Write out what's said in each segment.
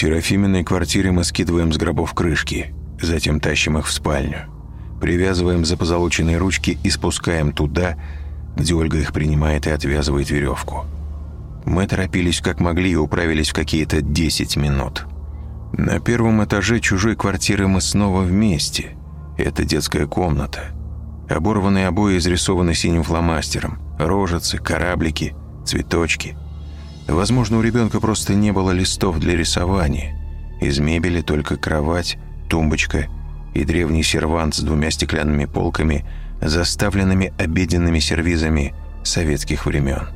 Серафиминой квартире мы скидываем с гробов крышки, затем тащим их в спальню. Привязываем за позолоченные ручки и спускаем туда, где Ольга их принимает и отвязывает веревку. Мы торопились как могли и управились в какие-то 10 минут. На первом этаже чужой квартиры мы снова вместе. Это детская комната. Оборванные обои изрисованы синим фломастером. Рожицы, кораблики, цветочки. Возможно, у ребенка просто не было листов для рисования. Из мебели только кровать, тумбочка и древний сервант с двумя стеклянными полками, заставленными обеденными сервизами советских времен.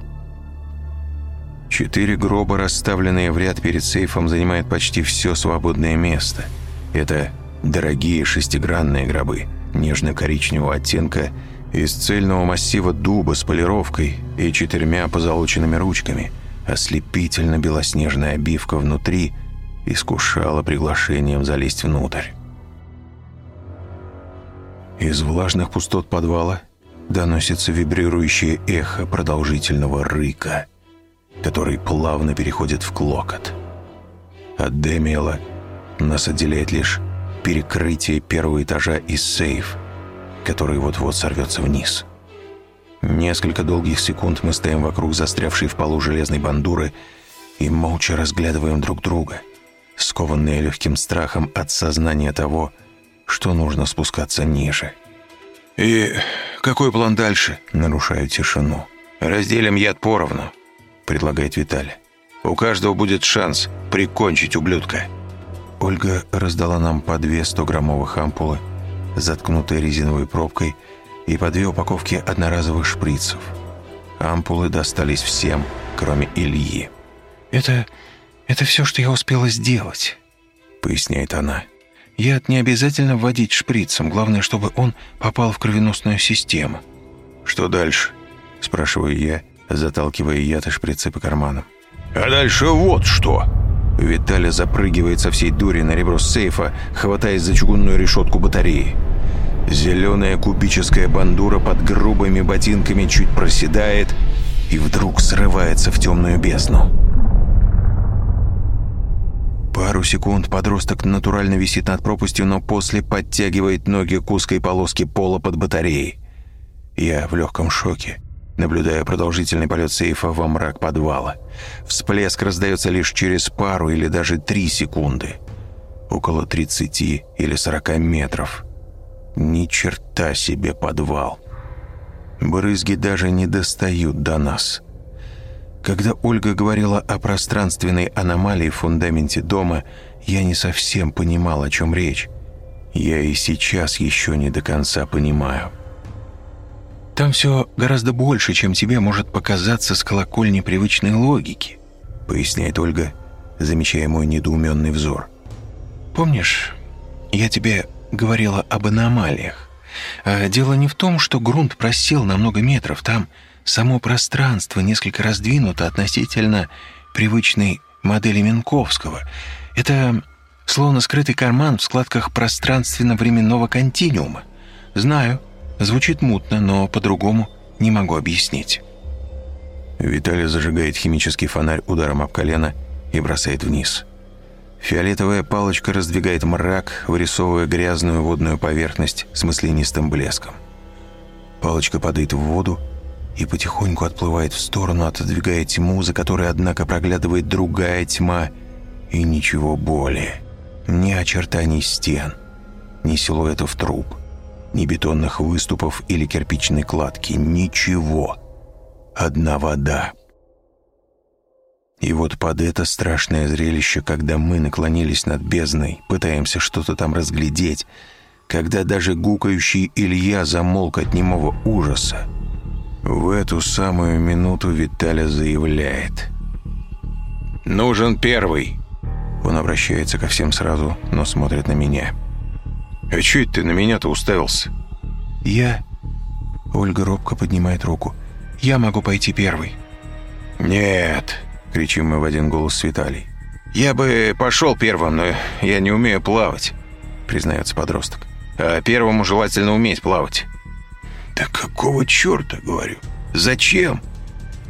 Четыре гроба, расставленные в ряд перед сейфом, занимают почти все свободное место. Это дорогие шестигранные гробы, нежно-коричневого оттенка, из цельного массива дуба с полировкой и четырьмя позолоченными ручками. Ослепительно белоснежная обивка внутри искушала приглашением залезть внутрь. Из влажных пустот подвала доносится вибрирующее эхо продолжительного рыка – который плавно переходит в клокот. От Демиэла нас отделяет лишь перекрытие первого этажа и сейф, который вот-вот сорвется вниз. Несколько долгих секунд мы стоим вокруг застрявшей в полу железной бандуры и молча разглядываем друг друга, скованные легким страхом от сознания того, что нужно спускаться ниже. «И какой план дальше?» — нарушаю тишину. «Разделим яд поровну», — предлагает Виталий. «У каждого будет шанс прикончить ублюдка». Ольга раздала нам по две 100-граммовых ампулы, заткнутые резиновой пробкой, и по две упаковки одноразовых шприцев. Ампулы достались всем, кроме Ильи. «Это... это все, что я успела сделать», — поясняет она. «Яд не обязательно вводить шприцем, главное, чтобы он попал в кровеносную систему». «Что дальше?» — спрашиваю я, заталкивая яд и шприцы по карманам. «А дальше вот что!» Виталя запрыгивает со всей дури на ребро сейфа, хватаясь за чугунную решетку батареи. Зеленая кубическая бандура под грубыми ботинками чуть проседает и вдруг срывается в темную бездну. Пару секунд подросток натурально висит над пропастью, но после подтягивает ноги к узкой полоске пола под батареей. Я в легком шоке наблюдая продолжительный полет сейфа во мрак подвала. Всплеск раздается лишь через пару или даже три секунды. Около 30 или 40 метров. Ни черта себе подвал. Брызги даже не достают до нас. Когда Ольга говорила о пространственной аномалии в фундаменте дома, я не совсем понимал, о чем речь. Я и сейчас еще не до конца понимаю. Там все гораздо больше, чем тебе может показаться с колокольни привычной логики», поясняет Ольга, замечая мой недоуменный взор. «Помнишь, я тебе говорила об аномалиях? А дело не в том, что грунт просел на много метров, там само пространство несколько раздвинуто относительно привычной модели Минковского. Это словно скрытый карман в складках пространственно-временного континуума. Знаю, Звучит мутно, но по-другому не могу объяснить. Виталий зажигает химический фонарь ударом об колено и бросает вниз. Фиолетовая палочка раздвигает мрак, вырисовывая грязную водную поверхность с маслянистым блеском. Палочка падает в воду и потихоньку отплывает в сторону, отодвигая тьму, за которой, однако, проглядывает другая тьма и ничего более. Ни очертаний стен, ни силуэтов труб – ни бетонных выступов или кирпичной кладки, ничего. Одна вода. И вот под это страшное зрелище, когда мы наклонились над бездной, пытаемся что-то там разглядеть, когда даже гукающий Илья замолк от немого ужаса, в эту самую минуту Виталя заявляет. «Нужен первый!» Он обращается ко всем сразу, но смотрит на меня. «А чё это ты на меня-то уставился?» «Я...» Ольга робко поднимает руку. «Я могу пойти первый». «Нет!» — кричим мы в один голос с Виталий. «Я бы пошел первым, но я не умею плавать», — признается подросток. «А первому желательно уметь плавать». «Да какого черта?» — говорю. «Зачем?»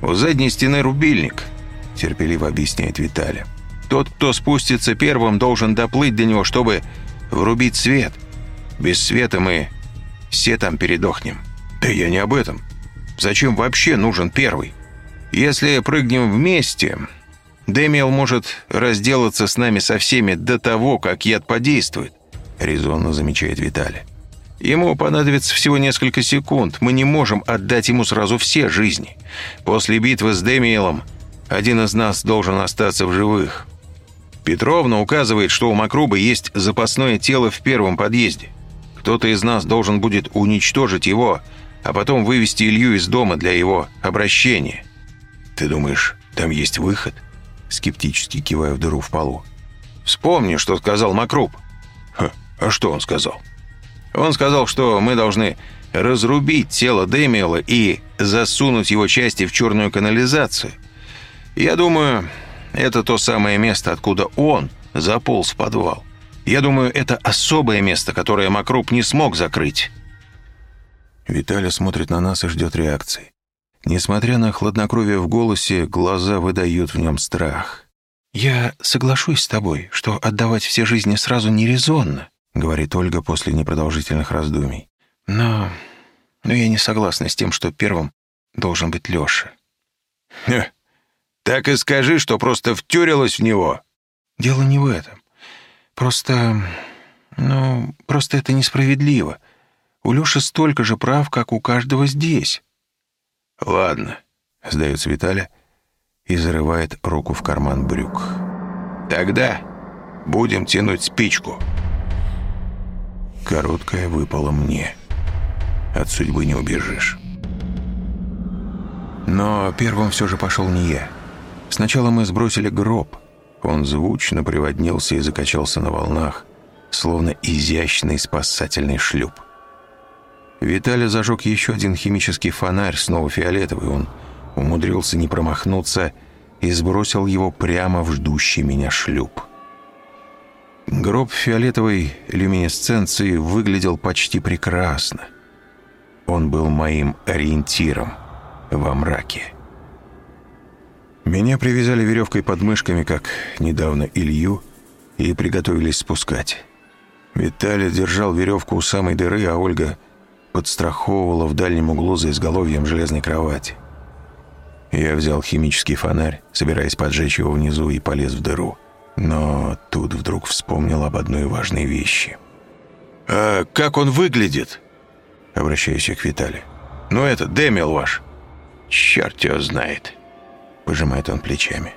«У задней стены рубильник», — терпеливо объясняет Виталий. «Тот, кто спустится первым, должен доплыть до него, чтобы врубить свет. Без света мы все там передохнем». «Да я не об этом. Зачем вообще нужен первый? Если прыгнем вместе, Дэмиэл может разделаться с нами со всеми до того, как яд подействует», — резонно замечает Виталий. Ему понадобится всего несколько секунд. Мы не можем отдать ему сразу все жизни. После битвы с Демиелом один из нас должен остаться в живых. Петровна указывает, что у Макрубы есть запасное тело в первом подъезде. Кто-то из нас должен будет уничтожить его, а потом вывести Илью из дома для его обращения. Ты думаешь, там есть выход? Скептически кивая в дыру в полу. Вспомни, что сказал Макруб. Ха, а что он сказал? Он сказал, что мы должны разрубить тело Дэмиэла и засунуть его части в черную канализацию. Я думаю, это то самое место, откуда он заполз в подвал. Я думаю, это особое место, которое Макруп не смог закрыть. Виталий смотрит на нас и ждет реакции. Несмотря на хладнокровие в голосе, глаза выдают в нем страх. «Я соглашусь с тобой, что отдавать все жизни сразу нерезонно. — говорит Ольга после непродолжительных раздумий. «Но... но я не согласна с тем, что первым должен быть Лёша». «Так и скажи, что просто втюрилась в него». «Дело не в этом. Просто... ну, просто это несправедливо. У Лёши столько же прав, как у каждого здесь». «Ладно», — сдается Виталя и зарывает руку в карман брюк. «Тогда будем тянуть спичку». Короткая выпала мне. От судьбы не убежишь. Но первым все же пошел не я. Сначала мы сбросили гроб. Он звучно приводнился и закачался на волнах, словно изящный спасательный шлюп. Виталий зажег еще один химический фонарь, снова фиолетовый. Он умудрился не промахнуться и сбросил его прямо в ждущий меня шлюп. Гроб фиолетовой люминесценции выглядел почти прекрасно. Он был моим ориентиром во мраке. Меня привязали веревкой под мышками, как недавно Илью, и приготовились спускать. Виталий держал веревку у самой дыры, а Ольга подстраховывала в дальнем углу за изголовьем железной кровати. Я взял химический фонарь, собираясь поджечь его внизу, и полез в дыру. Но тут вдруг вспомнил об одной важной вещи. «А как он выглядит?» Обращаюсь я к Виталию. «Ну это, Демил ваш». «Черт его знает», — пожимает он плечами.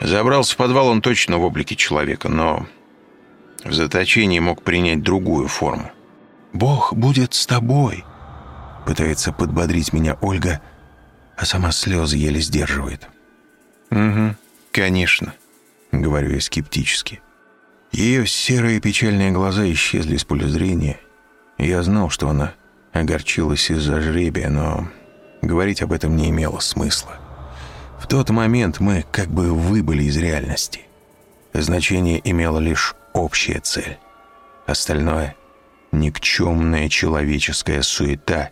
Забрался в подвал он точно в облике человека, но в заточении мог принять другую форму. «Бог будет с тобой», — пытается подбодрить меня Ольга, а сама слезы еле сдерживает. «Угу, конечно». — говорю я скептически. Ее серые печальные глаза исчезли из поля зрения. Я знал, что она огорчилась из-за жребия, но говорить об этом не имело смысла. В тот момент мы как бы выбыли из реальности. Значение имело лишь общая цель. Остальное — никчемная человеческая суета,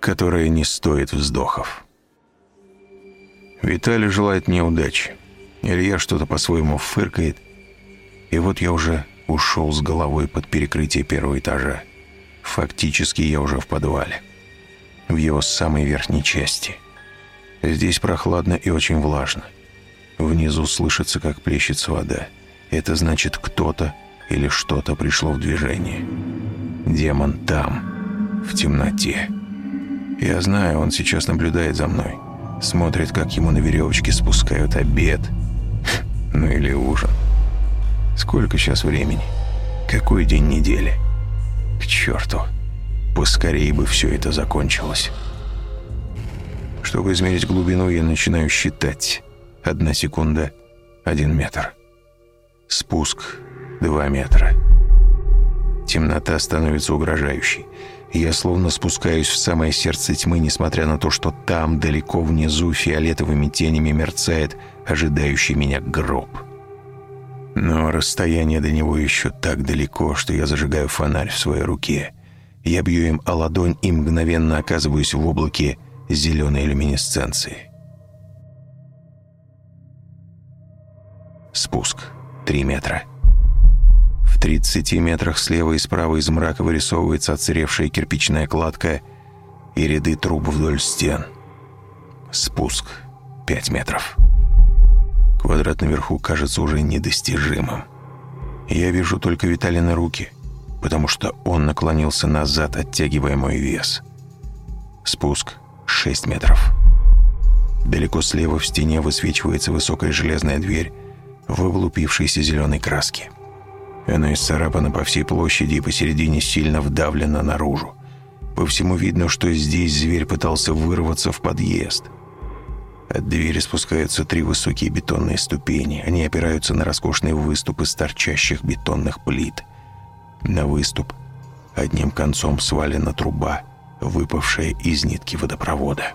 которая не стоит вздохов. Виталий желает мне удачи. Илья что-то по-своему фыркает. И вот я уже ушел с головой под перекрытие первого этажа. Фактически я уже в подвале. В его самой верхней части. Здесь прохладно и очень влажно. Внизу слышится, как плещется вода. Это значит, кто-то или что-то пришло в движение. Демон там, в темноте. Я знаю, он сейчас наблюдает за мной. Смотрит, как ему на веревочке спускают обед – ну или ужин. Сколько сейчас времени? Какой день недели? К черту. Поскорее бы все это закончилось. Чтобы измерить глубину, я начинаю считать. Одна секунда — один метр. Спуск — два метра. Темнота становится угрожающей. Я словно спускаюсь в самое сердце тьмы, несмотря на то, что там, далеко внизу, фиолетовыми тенями мерцает ожидающий меня гроб. Но расстояние до него еще так далеко, что я зажигаю фонарь в своей руке Я бью им о ладонь и мгновенно оказываюсь в облаке зеленой люминесценции. Спуск. Три метра. В 30 метрах слева и справа из мрака вырисовывается отсыревшая кирпичная кладка и ряды труб вдоль стен. Спуск. 5 метров. Квадрат наверху кажется уже недостижимым. Я вижу только Виталины руки, потому что он наклонился назад, оттягивая мой вес. Спуск 6 метров. Далеко слева в стене высвечивается высокая железная дверь в облупившейся зеленой краске. Она исцарапана по всей площади и посередине сильно вдавлена наружу. По всему видно, что здесь зверь пытался вырваться в подъезд. От двери спускаются три высокие бетонные ступени. Они опираются на роскошные выступы из торчащих бетонных плит. На выступ одним концом свалена труба, выпавшая из нитки водопровода.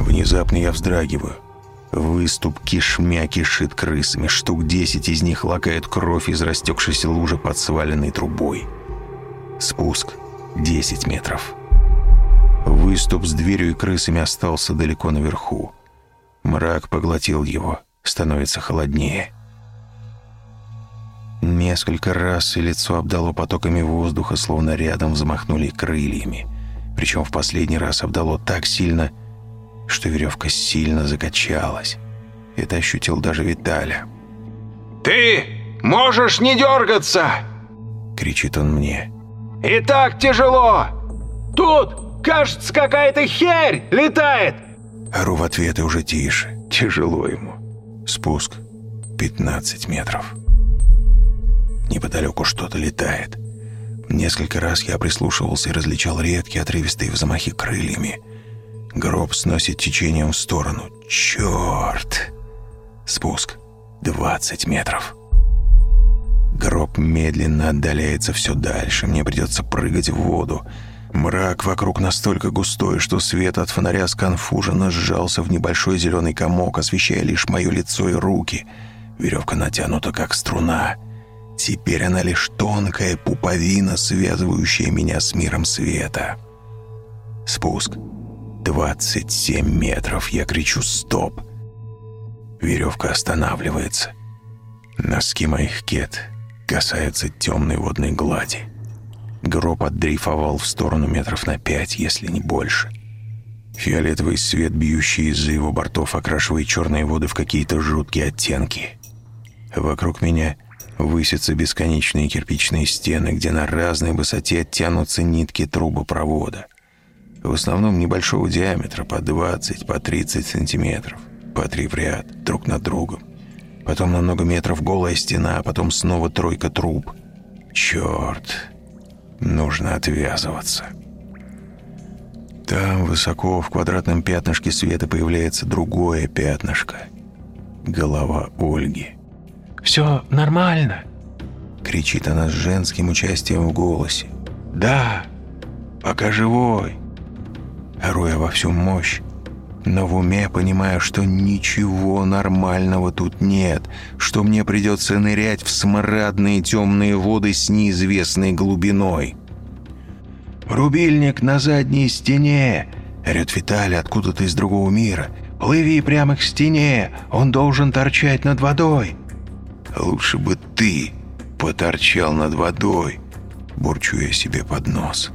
Внезапно я вздрагиваю. Выступ кишмя кишит крысами. Штук десять из них лакают кровь из растекшейся лужи под сваленной трубой. Спуск 10 метров. Выступ с дверью и крысами остался далеко наверху. Мрак поглотил его. Становится холоднее. Несколько раз и лицо обдало потоками воздуха, словно рядом взмахнули крыльями. Причем в последний раз обдало так сильно, что веревка сильно закачалась. Это ощутил даже Виталя. «Ты можешь не дергаться!» — кричит он мне. «И так тяжело! Тут, кажется, какая-то херь летает!» Ору в ответ и уже тише. Тяжело ему. Спуск 15 метров. Неподалеку что-то летает. Несколько раз я прислушивался и различал редкие отрывистые взмахи крыльями — Гроб сносит течением в сторону. Черт! Спуск. 20 метров. Гроб медленно отдаляется все дальше. Мне придется прыгать в воду. Мрак вокруг настолько густой, что свет от фонаря сконфуженно сжался в небольшой зеленый комок, освещая лишь мое лицо и руки. Веревка натянута, как струна. Теперь она лишь тонкая пуповина, связывающая меня с миром света. Спуск. 27 метров. Я кричу «Стоп!». Веревка останавливается. Носки моих кет касаются темной водной глади. Гроб отдрейфовал в сторону метров на пять, если не больше. Фиолетовый свет, бьющий из-за его бортов, окрашивает черные воды в какие-то жуткие оттенки. Вокруг меня высятся бесконечные кирпичные стены, где на разной высоте тянутся нитки трубопровода в основном небольшого диаметра, по 20, по 30 сантиметров, по три в ряд, друг над другом. Потом на много метров голая стена, а потом снова тройка труб. Черт, нужно отвязываться. Там, высоко, в квадратном пятнышке света появляется другое пятнышко. Голова Ольги. «Все нормально?» Кричит она с женским участием в голосе. «Да, пока живой» ору во всю мощь. Но в уме понимаю, что ничего нормального тут нет, что мне придется нырять в смрадные темные воды с неизвестной глубиной. «Рубильник на задней стене!» — орёт Виталий откуда-то из другого мира. «Плыви прямо к стене! Он должен торчать над водой!» «Лучше бы ты поторчал над водой!» — бурчу я себе под нос.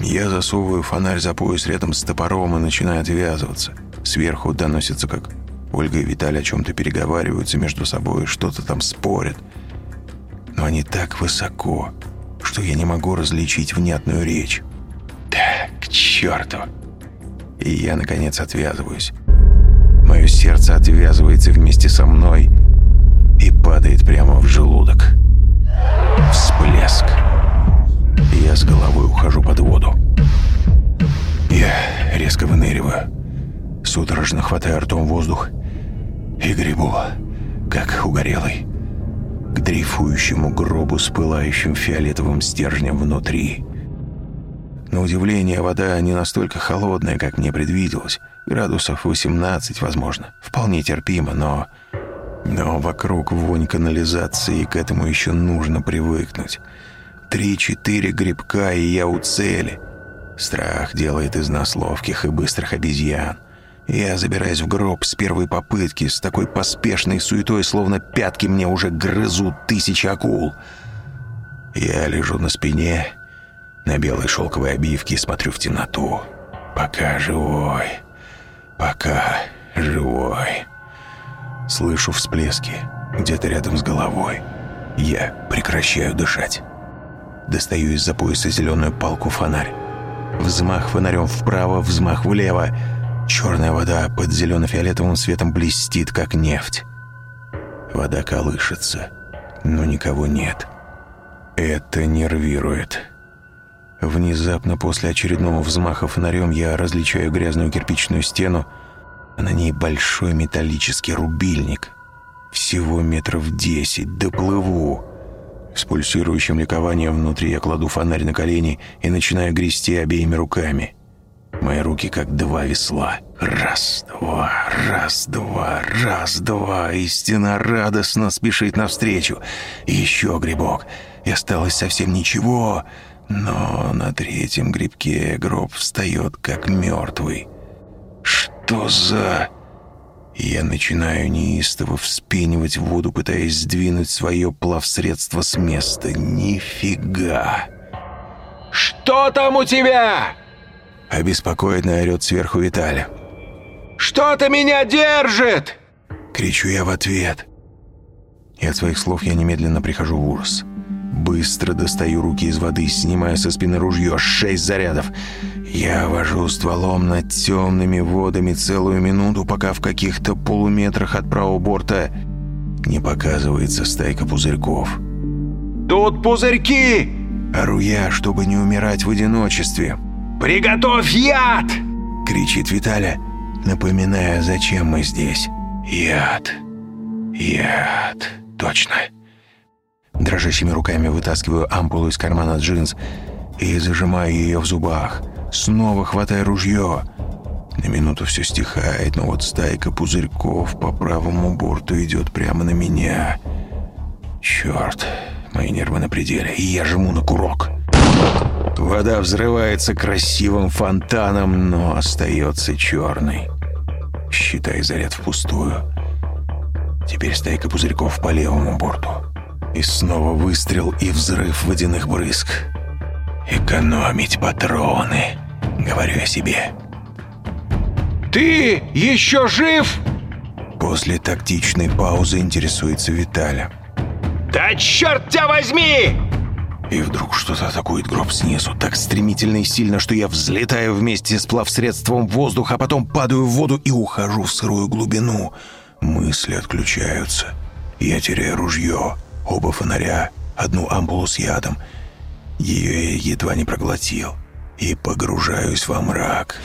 Я засовываю фонарь за пояс рядом с топором и начинаю отвязываться. Сверху доносится, как Ольга и Виталий о чем-то переговариваются между собой, что-то там спорят. Но они так высоко, что я не могу различить внятную речь. Да, к черту! И я, наконец, отвязываюсь. Мое сердце отвязывается вместе со мной и падает прямо в желудок. Всплеск. Я с головой ухожу под воду. Я резко выныриваю. Судорожно хватаю ртом воздух и гребу, как угорелый, к дрейфующему гробу с пылающим фиолетовым стержнем внутри. На удивление, вода не настолько холодная, как мне предвиделось. Градусов 18, возможно. Вполне терпимо, но... Но вокруг вонь канализации, и к этому еще нужно привыкнуть. Три-четыре грибка, и я у цели. Страх делает из нас ловких и быстрых обезьян. Я забираюсь в гроб с первой попытки, с такой поспешной суетой, словно пятки мне уже грызут тысячи акул. Я лежу на спине, на белой шелковой обивке и смотрю в темноту. Пока живой, пока живой. Слышу всплески где-то рядом с головой. Я прекращаю дышать. Достаю из-за пояса зеленую палку-фонарь. Взмах фонарем вправо, взмах влево. Черная вода под зелено-фиолетовым светом блестит, как нефть. Вода колышется, но никого нет. Это нервирует. Внезапно после очередного взмаха фонарем я различаю грязную кирпичную стену, а на ней большой металлический рубильник. Всего метров десять, доплыву. С пульсирующим ликованием внутри я кладу фонарь на колени и начинаю грести обеими руками. Мои руки как два весла. Раз, два, раз, два, раз, два. И стена радостно спешит навстречу. Еще грибок. И осталось совсем ничего. Но на третьем грибке гроб встает как мертвый. Что за... Я начинаю неистово вспенивать воду, пытаясь сдвинуть свое плавсредство с места. Нифига! «Что там у тебя?» Обеспокоенно орет сверху Виталя. «Что-то меня держит!» Кричу я в ответ. И от своих слов я немедленно прихожу в ужас. Быстро достаю руки из воды, снимаю со спины ружье, шесть зарядов. Я вожу стволом над темными водами целую минуту, пока в каких-то полуметрах от правого борта не показывается стайка пузырьков. «Тут пузырьки!» Ору я, чтобы не умирать в одиночестве. «Приготовь яд!» — кричит Виталя, напоминая, зачем мы здесь. «Яд! Яд! Точно!» Дрожащими руками вытаскиваю ампулу из кармана джинс и зажимаю ее в зубах. Снова хватаю ружье. На минуту все стихает, но вот стайка пузырьков по правому борту идет прямо на меня. Черт, мои нервы на пределе, и я жму на курок. Вода взрывается красивым фонтаном, но остается черной. Считай заряд впустую. Теперь стайка пузырьков по левому борту. И снова выстрел и взрыв водяных брызг. «Экономить патроны», — говорю я себе. «Ты еще жив?» После тактичной паузы интересуется Виталя. «Да черт тебя возьми!» И вдруг что-то атакует гроб снизу, так стремительно и сильно, что я взлетаю вместе с плавсредством в воздух, а потом падаю в воду и ухожу в сырую глубину. Мысли отключаются. Я теряю ружье, оба фонаря, одну ампулу с ядом. Ее я едва не проглотил. И погружаюсь во мрак.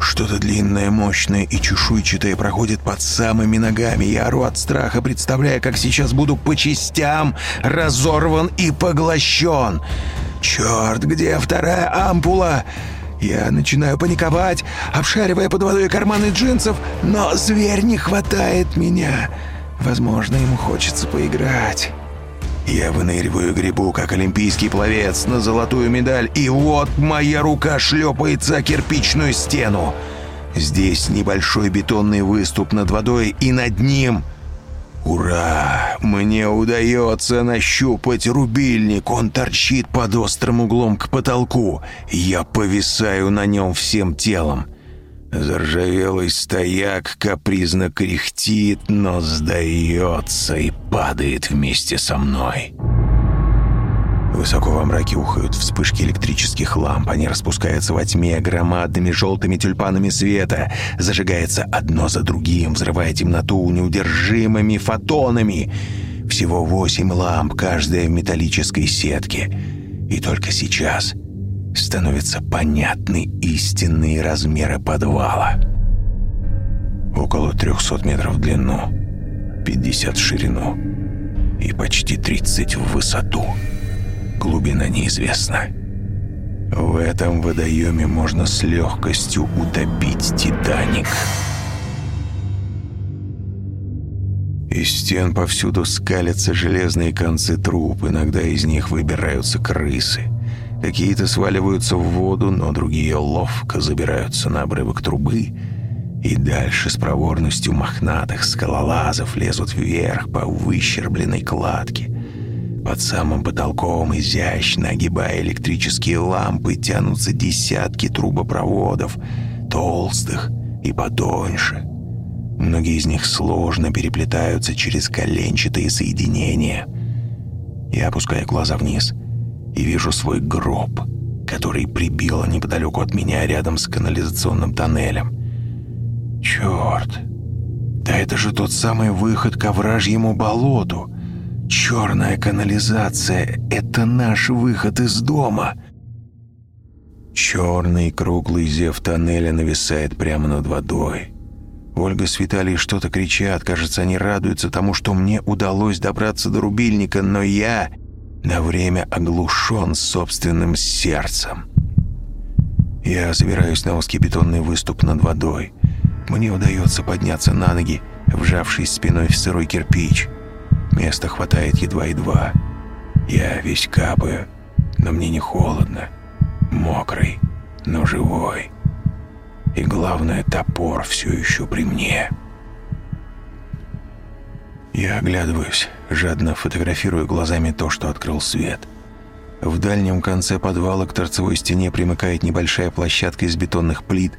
Что-то длинное, мощное и чешуйчатое проходит под самыми ногами. Я ору от страха, представляя, как сейчас буду по частям разорван и поглощен. Черт, где вторая ампула? Я начинаю паниковать, обшаривая под водой карманы джинсов, но зверь не хватает меня. Возможно, ему хочется поиграть. Я выныриваю грибу, как олимпийский пловец, на золотую медаль, и вот моя рука шлепается о кирпичную стену. Здесь небольшой бетонный выступ над водой, и над ним... Ура! Мне удается нащупать рубильник. Он торчит под острым углом к потолку. Я повисаю на нем всем телом. Заржавелый стояк капризно кряхтит, но сдается и падает вместе со мной. Высоко во мраке ухают вспышки электрических ламп. Они распускаются во тьме громадными желтыми тюльпанами света. Зажигается одно за другим, взрывая темноту неудержимыми фотонами. Всего восемь ламп, каждая в металлической сетке. И только сейчас становятся понятны истинные размеры подвала. Около 300 метров в длину, 50 в ширину и почти 30 в высоту. Глубина неизвестна. В этом водоеме можно с легкостью утопить «Титаник». Из стен повсюду скалятся железные концы труб, иногда из них выбираются крысы. Какие-то сваливаются в воду, но другие ловко забираются на обрывок трубы и дальше с проворностью мохнатых скалолазов лезут вверх по выщербленной кладке. Под самым потолком, изящно огибая электрические лампы, тянутся десятки трубопроводов, толстых и потоньше. Многие из них сложно переплетаются через коленчатые соединения. Я опускаю глаза вниз и вижу свой гроб, который прибило неподалеку от меня рядом с канализационным тоннелем. Черт! Да это же тот самый выход к овражьему болоту. Черная канализация — это наш выход из дома. Черный круглый зев тоннеля нависает прямо над водой. Ольга с Виталией что-то кричат. Кажется, они радуются тому, что мне удалось добраться до рубильника, но я на время оглушен собственным сердцем. Я забираюсь на узкий бетонный выступ над водой. Мне удается подняться на ноги, вжавшись спиной в сырой кирпич. Места хватает едва-едва. Я весь капаю, но мне не холодно. Мокрый, но живой. И главное, топор все еще при мне. Я оглядываюсь, жадно фотографирую глазами то, что открыл свет. В дальнем конце подвала к торцевой стене примыкает небольшая площадка из бетонных плит,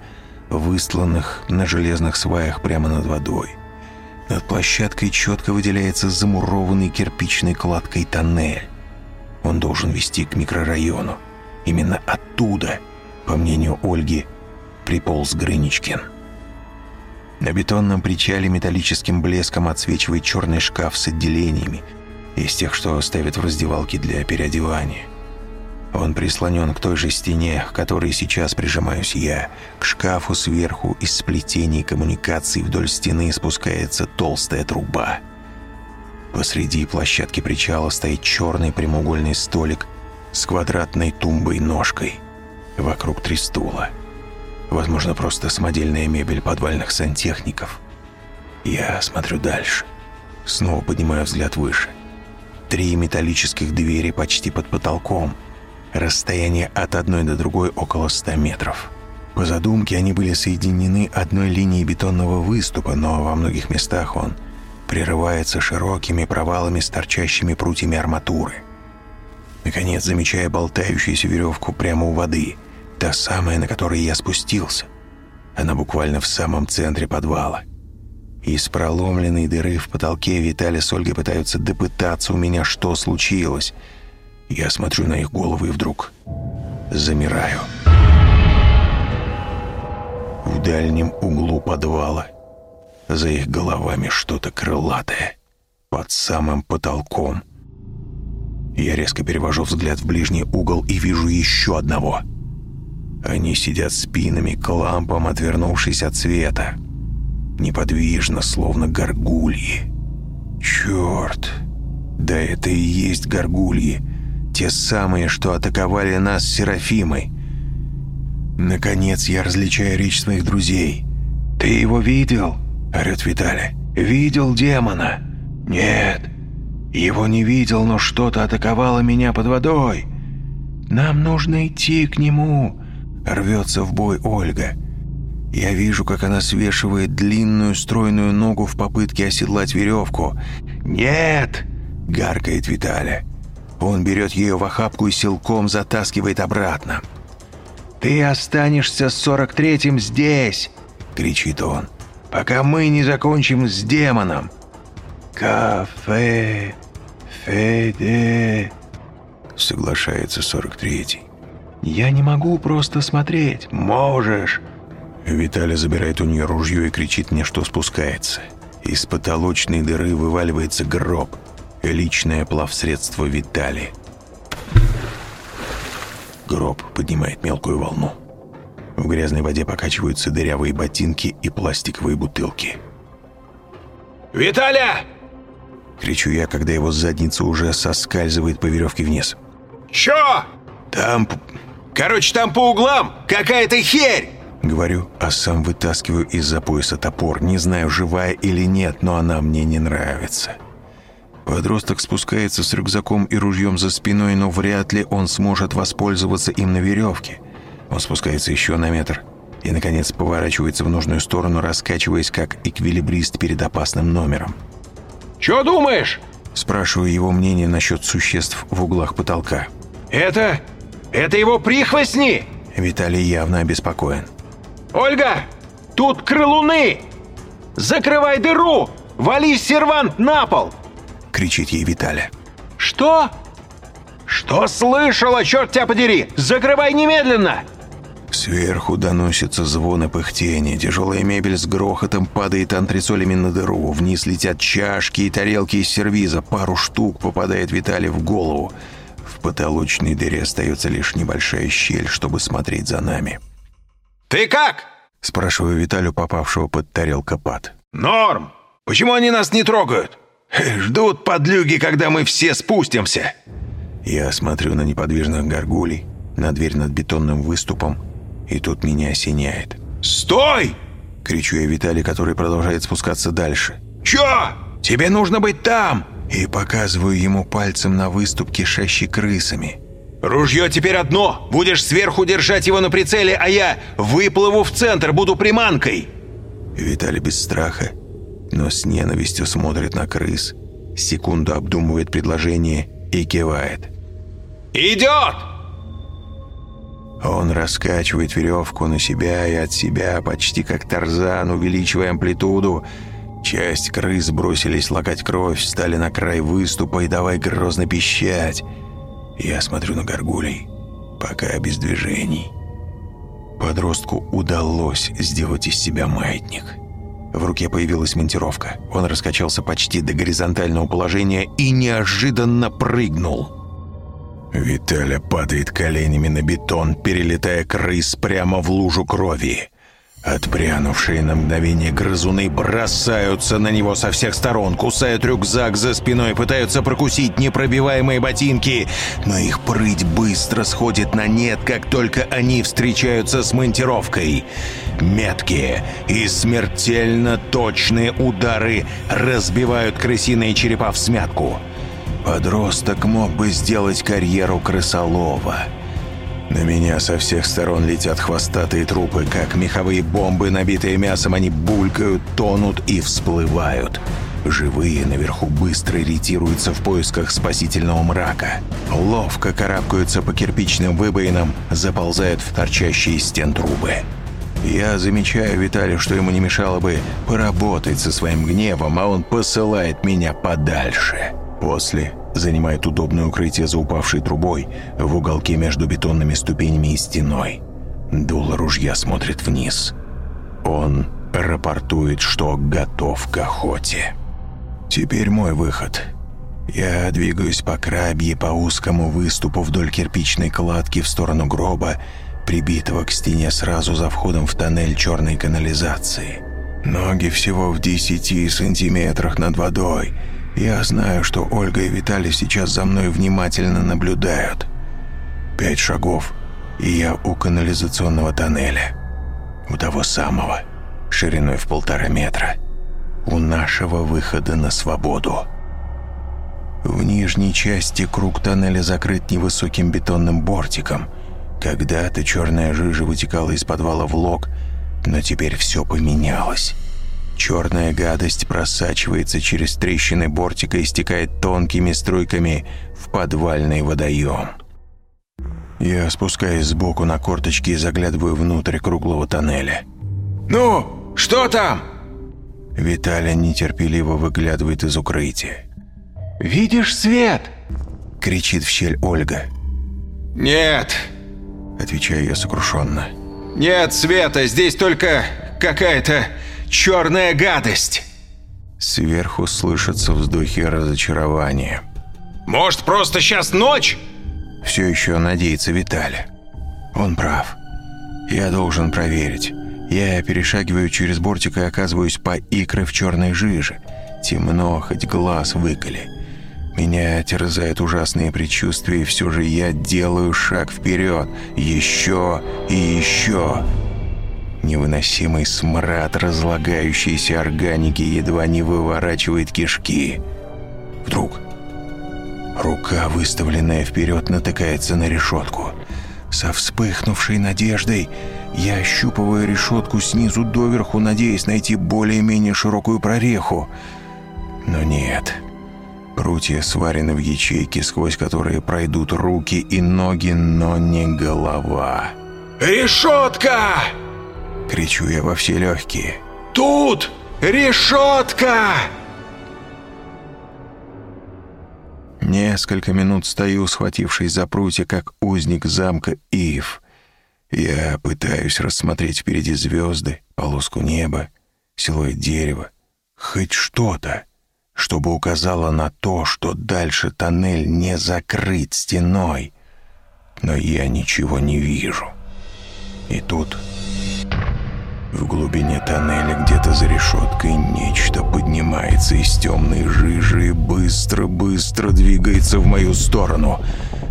выстланных на железных сваях прямо над водой. Над площадкой четко выделяется замурованный кирпичной кладкой тоннель. Он должен вести к микрорайону. Именно оттуда, по мнению Ольги, приполз Грыничкин. На бетонном причале металлическим блеском отсвечивает черный шкаф с отделениями, из тех, что ставят в раздевалке для переодевания. Он прислонен к той же стене, к которой сейчас прижимаюсь я. К шкафу сверху из сплетений коммуникаций вдоль стены спускается толстая труба. Посреди площадки причала стоит черный прямоугольный столик с квадратной тумбой-ножкой. Вокруг три стула. Возможно, просто самодельная мебель подвальных сантехников. Я смотрю дальше. Снова поднимаю взгляд выше. Три металлических двери почти под потолком – Расстояние от одной до другой около 100 метров. По задумке они были соединены одной линией бетонного выступа, но во многих местах он прерывается широкими провалами с торчащими прутьями арматуры. Наконец, замечая болтающуюся веревку прямо у воды, та самая, на которой я спустился. Она буквально в самом центре подвала. Из проломленной дыры в потолке Виталий с Ольгой пытаются допытаться у меня, что случилось — я смотрю на их головы и вдруг замираю. В дальнем углу подвала за их головами что-то крылатое под самым потолком. Я резко перевожу взгляд в ближний угол и вижу еще одного. Они сидят спинами к лампам, отвернувшись от света. Неподвижно, словно горгульи. Черт! Да это и есть горгульи. Те самые, что атаковали нас с Серафимой. Наконец я различаю речь своих друзей. «Ты его видел?» – орёт Виталий. «Видел демона?» «Нет, его не видел, но что-то атаковало меня под водой. Нам нужно идти к нему!» – рвется в бой Ольга. Я вижу, как она свешивает длинную стройную ногу в попытке оседлать веревку. «Нет!» – гаркает Виталя. Он берет ее в охапку и силком затаскивает обратно. «Ты останешься с сорок третьим здесь!» — кричит он. «Пока мы не закончим с демоном!» «Кафе... Феде...» — соглашается сорок третий. «Я не могу просто смотреть. Можешь!» Виталий забирает у нее ружье и кричит мне, что спускается. Из потолочной дыры вываливается гроб — Личное плавсредство Витали. Гроб поднимает мелкую волну. В грязной воде покачиваются дырявые ботинки и пластиковые бутылки. «Виталя!» Кричу я, когда его задница уже соскальзывает по веревке вниз. «Чё?» «Там...» «Короче, там по углам какая-то херь!» Говорю, а сам вытаскиваю из-за пояса топор. Не знаю, живая или нет, но она мне не нравится. Подросток спускается с рюкзаком и ружьем за спиной, но вряд ли он сможет воспользоваться им на веревке. Он спускается еще на метр и, наконец, поворачивается в нужную сторону, раскачиваясь как эквилибрист перед опасным номером. Чё думаешь? Спрашиваю его мнение насчет существ в углах потолка. Это... это его прихвостни? Виталий явно обеспокоен. Ольга, тут крылуны! Закрывай дыру! Вали сервант на пол! Кричит ей Виталя. Что? Что слышала, черт тебя подери? Закрывай немедленно! Сверху доносится звон и пыхтение. Тяжелая мебель с грохотом падает антресолями на дыру. Вниз летят чашки и тарелки из сервиза. Пару штук попадает Виталий в голову. Потолочной дыре остается лишь небольшая щель, чтобы смотреть за нами. Ты как? Спрашиваю Виталю, попавшего под тарелкопад. Норм. Почему они нас не трогают? Ждут подлюги, когда мы все спустимся. Я смотрю на неподвижных горгулей, на дверь над бетонным выступом, и тут меня осеняет. Стой! Кричу я Виталий, который продолжает спускаться дальше. Чё? Тебе нужно быть там! И показываю ему пальцем на выступ, кишащий крысами. Ружье теперь одно. Будешь сверху держать его на прицеле, а я выплыву в центр, буду приманкой. Виталий без страха, но с ненавистью смотрит на крыс, секунду обдумывает предложение и кивает. «Идет!» Он раскачивает веревку на себя и от себя, почти как Тарзан, увеличивая амплитуду. Часть крыс бросились лакать кровь, встали на край выступа и давай грозно пищать. Я смотрю на горгулей, пока без движений. Подростку удалось сделать из себя маятник. В руке появилась монтировка. Он раскачался почти до горизонтального положения и неожиданно прыгнул. Виталя падает коленями на бетон, перелетая крыс прямо в лужу крови. Отпрянувшие на мгновение грызуны бросаются на него со всех сторон, кусают рюкзак за спиной, пытаются прокусить непробиваемые ботинки, но их прыть быстро сходит на нет, как только они встречаются с монтировкой. Меткие и смертельно точные удары разбивают крысиные черепа в смятку. Подросток мог бы сделать карьеру крысолова. На меня со всех сторон летят хвостатые трупы, как меховые бомбы, набитые мясом, они булькают, тонут и всплывают. Живые наверху быстро ретируются в поисках спасительного мрака. Ловко карабкаются по кирпичным выбоинам, заползают в торчащие стен трубы. Я замечаю Виталию, что ему не мешало бы поработать со своим гневом, а он посылает меня подальше. После занимает удобное укрытие за упавшей трубой в уголке между бетонными ступенями и стеной. Дуло ружья смотрит вниз. Он рапортует, что готов к охоте. Теперь мой выход. Я двигаюсь по крабье по узкому выступу вдоль кирпичной кладки в сторону гроба, прибитого к стене сразу за входом в тоннель черной канализации. Ноги всего в 10 сантиметрах над водой — я знаю, что Ольга и Виталий сейчас за мной внимательно наблюдают. Пять шагов, и я у канализационного тоннеля. У того самого, шириной в полтора метра. У нашего выхода на свободу. В нижней части круг тоннеля закрыт невысоким бетонным бортиком. Когда-то черная жижа вытекала из подвала в лог, но теперь все поменялось. Черная гадость просачивается через трещины бортика и стекает тонкими струйками в подвальный водоем. Я спускаюсь сбоку на корточки и заглядываю внутрь круглого тоннеля. «Ну, что там?» Виталий нетерпеливо выглядывает из укрытия. «Видишь свет?» — кричит в щель Ольга. «Нет!» — отвечаю я сокрушенно. «Нет света, здесь только какая-то черная гадость!» Сверху слышатся вздохи разочарования. «Может, просто сейчас ночь?» Все еще надеется Виталий. Он прав. Я должен проверить. Я перешагиваю через бортик и оказываюсь по икры в черной жиже. Темно, хоть глаз выколи. Меня терзают ужасные предчувствия, и все же я делаю шаг вперед. Еще и еще. Невыносимый смрад разлагающейся органики едва не выворачивает кишки. Вдруг рука, выставленная вперед, натыкается на решетку. Со вспыхнувшей надеждой я ощупываю решетку снизу доверху, надеясь найти более-менее широкую прореху. Но нет. Прутья сварены в ячейки, сквозь которые пройдут руки и ноги, но не голова. «Решетка!» — кричу я во все легкие. «Тут! Решетка!» Несколько минут стою, схватившись за прутья, как узник замка Ив. Я пытаюсь рассмотреть впереди звезды, полоску неба, силуэт дерева, хоть что-то, чтобы указало на то, что дальше тоннель не закрыт стеной. Но я ничего не вижу. И тут в глубине тоннеля где-то за решеткой нечто поднимается из темной жижи и быстро-быстро двигается в мою сторону.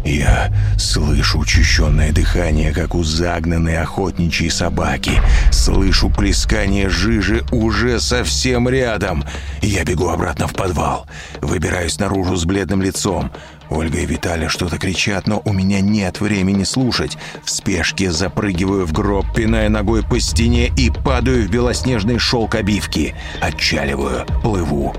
Я слышу учащенное дыхание, как у загнанной охотничьей собаки. Слышу плескание жижи уже совсем рядом. Я бегу обратно в подвал. Выбираюсь наружу с бледным лицом. Ольга и Виталий что-то кричат, но у меня нет времени слушать. В спешке запрыгиваю в гроб, пиная ногой по стене и падаю в белоснежный шелк обивки. Отчаливаю, плыву.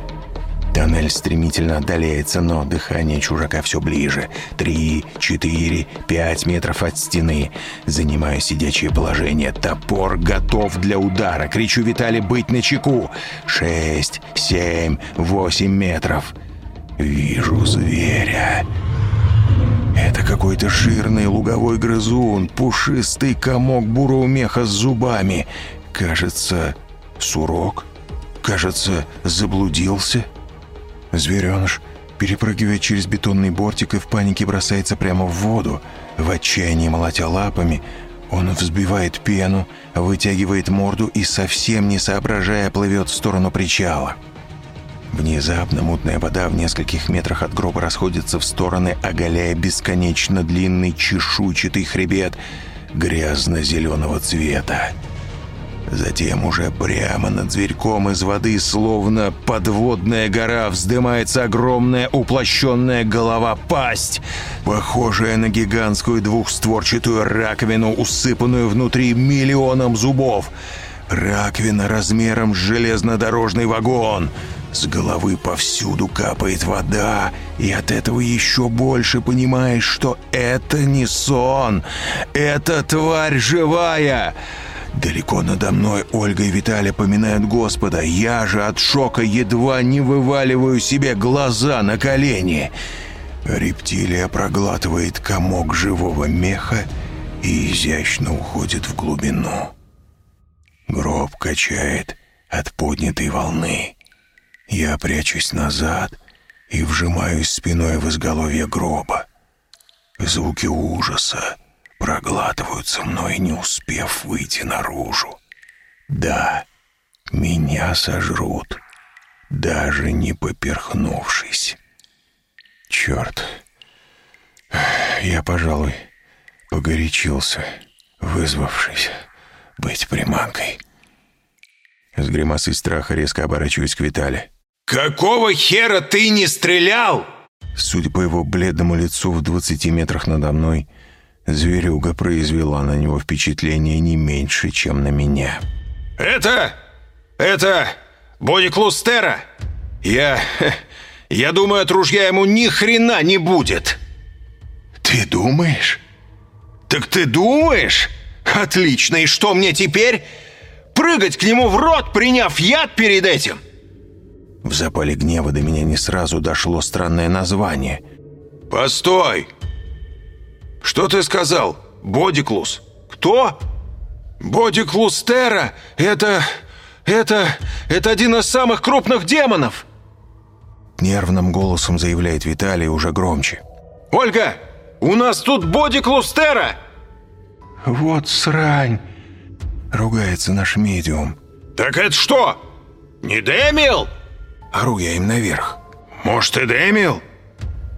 Тоннель стремительно отдаляется, но дыхание чужака все ближе. Три, четыре, пять метров от стены. Занимаю сидячее положение. Топор готов для удара. Кричу Виталий быть на чеку. Шесть, семь, восемь метров. Вижу зверя. Это какой-то жирный луговой грызун, пушистый комок бурого меха с зубами. Кажется, сурок. Кажется, заблудился. Звереныш перепрыгивает через бетонный бортик и в панике бросается прямо в воду. В отчаянии молотя лапами, он взбивает пену, вытягивает морду и, совсем не соображая, плывет в сторону причала. Внезапно мутная вода в нескольких метрах от гроба расходится в стороны, оголяя бесконечно длинный чешуйчатый хребет грязно-зеленого цвета. Затем уже прямо над зверьком из воды, словно подводная гора, вздымается огромная уплощенная голова-пасть, похожая на гигантскую двухстворчатую раковину, усыпанную внутри миллионом зубов. Раковина размером с железнодорожный вагон — с головы повсюду капает вода, и от этого еще больше понимаешь, что это не сон, это тварь живая. Далеко надо мной Ольга и Виталий поминают Господа. Я же от шока едва не вываливаю себе глаза на колени. Рептилия проглатывает комок живого меха и изящно уходит в глубину. Гроб качает от поднятой волны. Я прячусь назад и вжимаюсь спиной в изголовье гроба. Звуки ужаса проглатываются мной, не успев выйти наружу. Да, меня сожрут, даже не поперхнувшись. Черт, я, пожалуй, погорячился, вызвавшись быть приманкой. С гримасой страха резко оборачиваюсь к Витале. «Какого хера ты не стрелял?» Судя по его бледному лицу в 20 метрах надо мной, зверюга произвела на него впечатление не меньше, чем на меня. «Это... это... бодиклустера? Я... я думаю, от ружья ему ни хрена не будет!» «Ты думаешь?» «Так ты думаешь? Отлично, и что мне теперь? Прыгать к нему в рот, приняв яд перед этим?» В запале гнева до меня не сразу дошло странное название. «Постой! Что ты сказал? Бодиклус? Кто?» «Бодиклустера? Это... это... это один из самых крупных демонов!» Нервным голосом заявляет Виталий уже громче. «Ольга, у нас тут Бодиклустера!» «Вот срань!» Ругается наш медиум. «Так это что? Не Демил?» Ору я им наверх. «Может, и Демил?»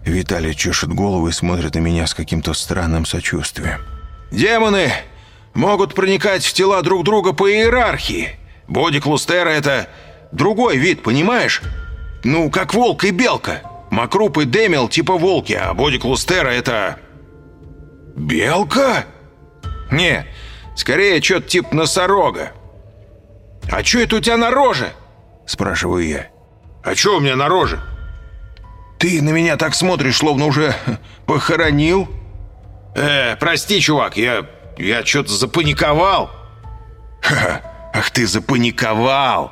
Виталий чешет голову и смотрит на меня с каким-то странным сочувствием. «Демоны могут проникать в тела друг друга по иерархии. Боди Клустера — это другой вид, понимаешь? Ну, как волк и белка. Макруп и Демил типа волки, а Боди Клустера — это... Белка? Не, скорее что-то типа носорога. «А что это у тебя на роже?» – спрашиваю я. «А что у меня на роже?» «Ты на меня так смотришь, словно уже похоронил?» «Э, прости, чувак, я... я что-то запаниковал». «Ха-ха, ах ты запаниковал!»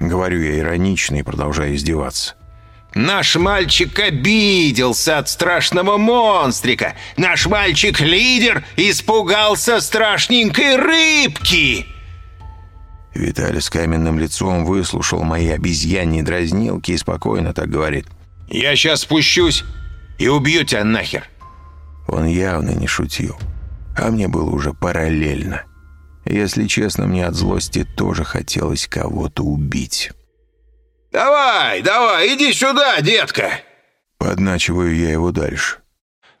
Говорю я иронично и продолжаю издеваться. «Наш мальчик обиделся от страшного монстрика! Наш мальчик-лидер испугался страшненькой рыбки!» Виталий с каменным лицом выслушал мои обезьяньи дразнилки и спокойно так говорит. «Я сейчас спущусь и убью тебя нахер!» Он явно не шутил, а мне было уже параллельно. Если честно, мне от злости тоже хотелось кого-то убить. «Давай, давай, иди сюда, детка!» Подначиваю я его дальше.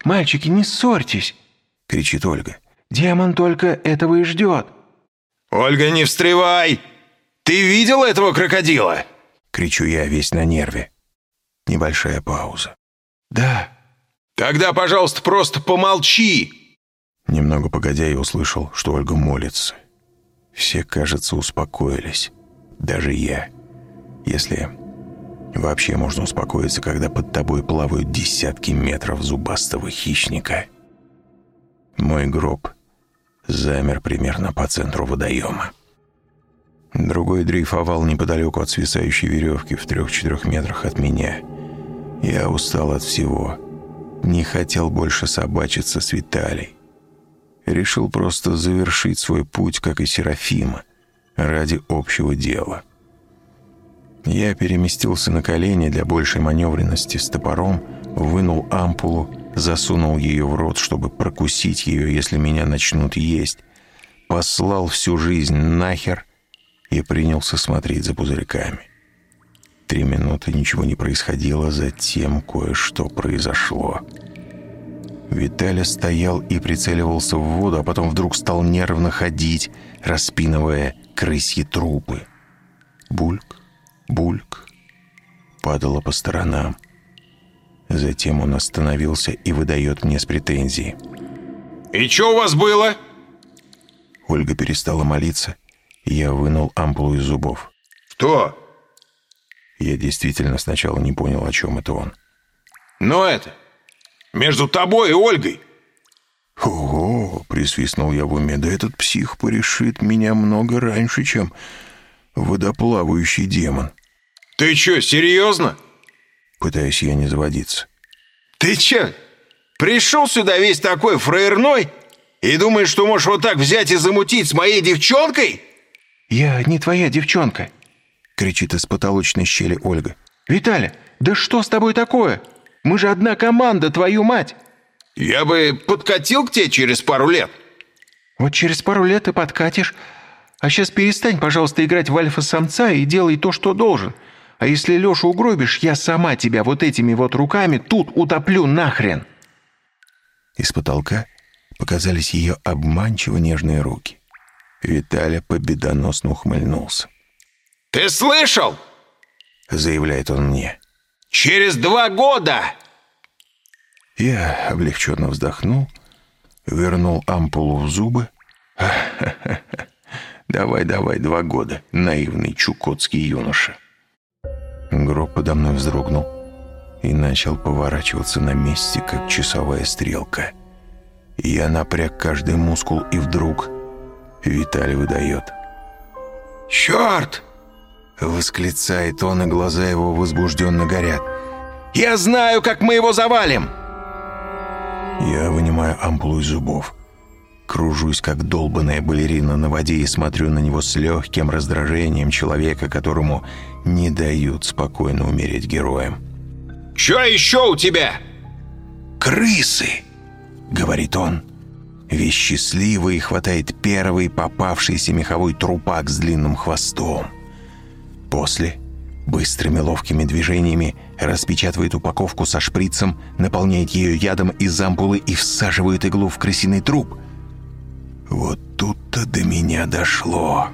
«Мальчики, не ссорьтесь!» — кричит Ольга. «Демон только этого и ждет!» «Ольга, не встревай! Ты видел этого крокодила?» Кричу я весь на нерве. Небольшая пауза. «Да». «Тогда, пожалуйста, просто помолчи!» Немного погодя, я услышал, что Ольга молится. Все, кажется, успокоились. Даже я. Если вообще можно успокоиться, когда под тобой плавают десятки метров зубастого хищника. Мой гроб замер примерно по центру водоема. Другой дрейфовал неподалеку от свисающей веревки в трех-четырех метрах от меня. Я устал от всего. Не хотел больше собачиться с Виталий. Решил просто завершить свой путь, как и Серафима, ради общего дела. Я переместился на колени для большей маневренности с топором, вынул ампулу, засунул ее в рот, чтобы прокусить ее, если меня начнут есть, послал всю жизнь нахер и принялся смотреть за пузырьками. Три минуты ничего не происходило, затем кое-что произошло. Виталя стоял и прицеливался в воду, а потом вдруг стал нервно ходить, распинывая крысьи трупы. Бульк, бульк, падала по сторонам. Затем он остановился и выдает мне с претензией. «И что у вас было?» Ольга перестала молиться, я вынул ампулу из зубов. «Что?» Я действительно сначала не понял, о чем это он. «Но это... Между тобой и Ольгой!» «Ого!» — присвистнул я в уме. «Да этот псих порешит меня много раньше, чем водоплавающий демон». «Ты что, серьезно?» Пытаюсь я не заводиться. «Ты че, пришел сюда весь такой фраерной и думаешь, что можешь вот так взять и замутить с моей девчонкой?» «Я не твоя девчонка», — кричит из потолочной щели Ольга. «Виталя, да что с тобой такое? Мы же одна команда, твою мать!» «Я бы подкатил к тебе через пару лет». «Вот через пару лет ты подкатишь. А сейчас перестань, пожалуйста, играть в альфа-самца и делай то, что должен. А если Лешу угробишь, я сама тебя вот этими вот руками тут утоплю нахрен!» Из потолка показались ее обманчиво нежные руки. Виталя победоносно ухмыльнулся. «Ты слышал?» — заявляет он мне. «Через два года!» Я облегченно вздохнул, вернул ампулу в зубы. «Давай, давай, два года, наивный чукотский юноша!» Гроб подо мной вздрогнул и начал поворачиваться на месте, как часовая стрелка. Я напряг каждый мускул, и вдруг Виталий выдает. «Черт!» — восклицает он, и глаза его возбужденно горят. «Я знаю, как мы его завалим!» Я вынимаю ампулу из зубов. Кружусь, как долбаная балерина на воде и смотрю на него с легким раздражением человека, которому не дают спокойно умереть героем. «Что еще у тебя?» «Крысы!» — говорит он. Весь счастливый хватает первый попавшийся меховой трупак с длинным хвостом. После быстрыми ловкими движениями распечатывает упаковку со шприцем, наполняет ее ядом из ампулы и всаживает иглу в крысиный труп — Вот тут-то до меня дошло.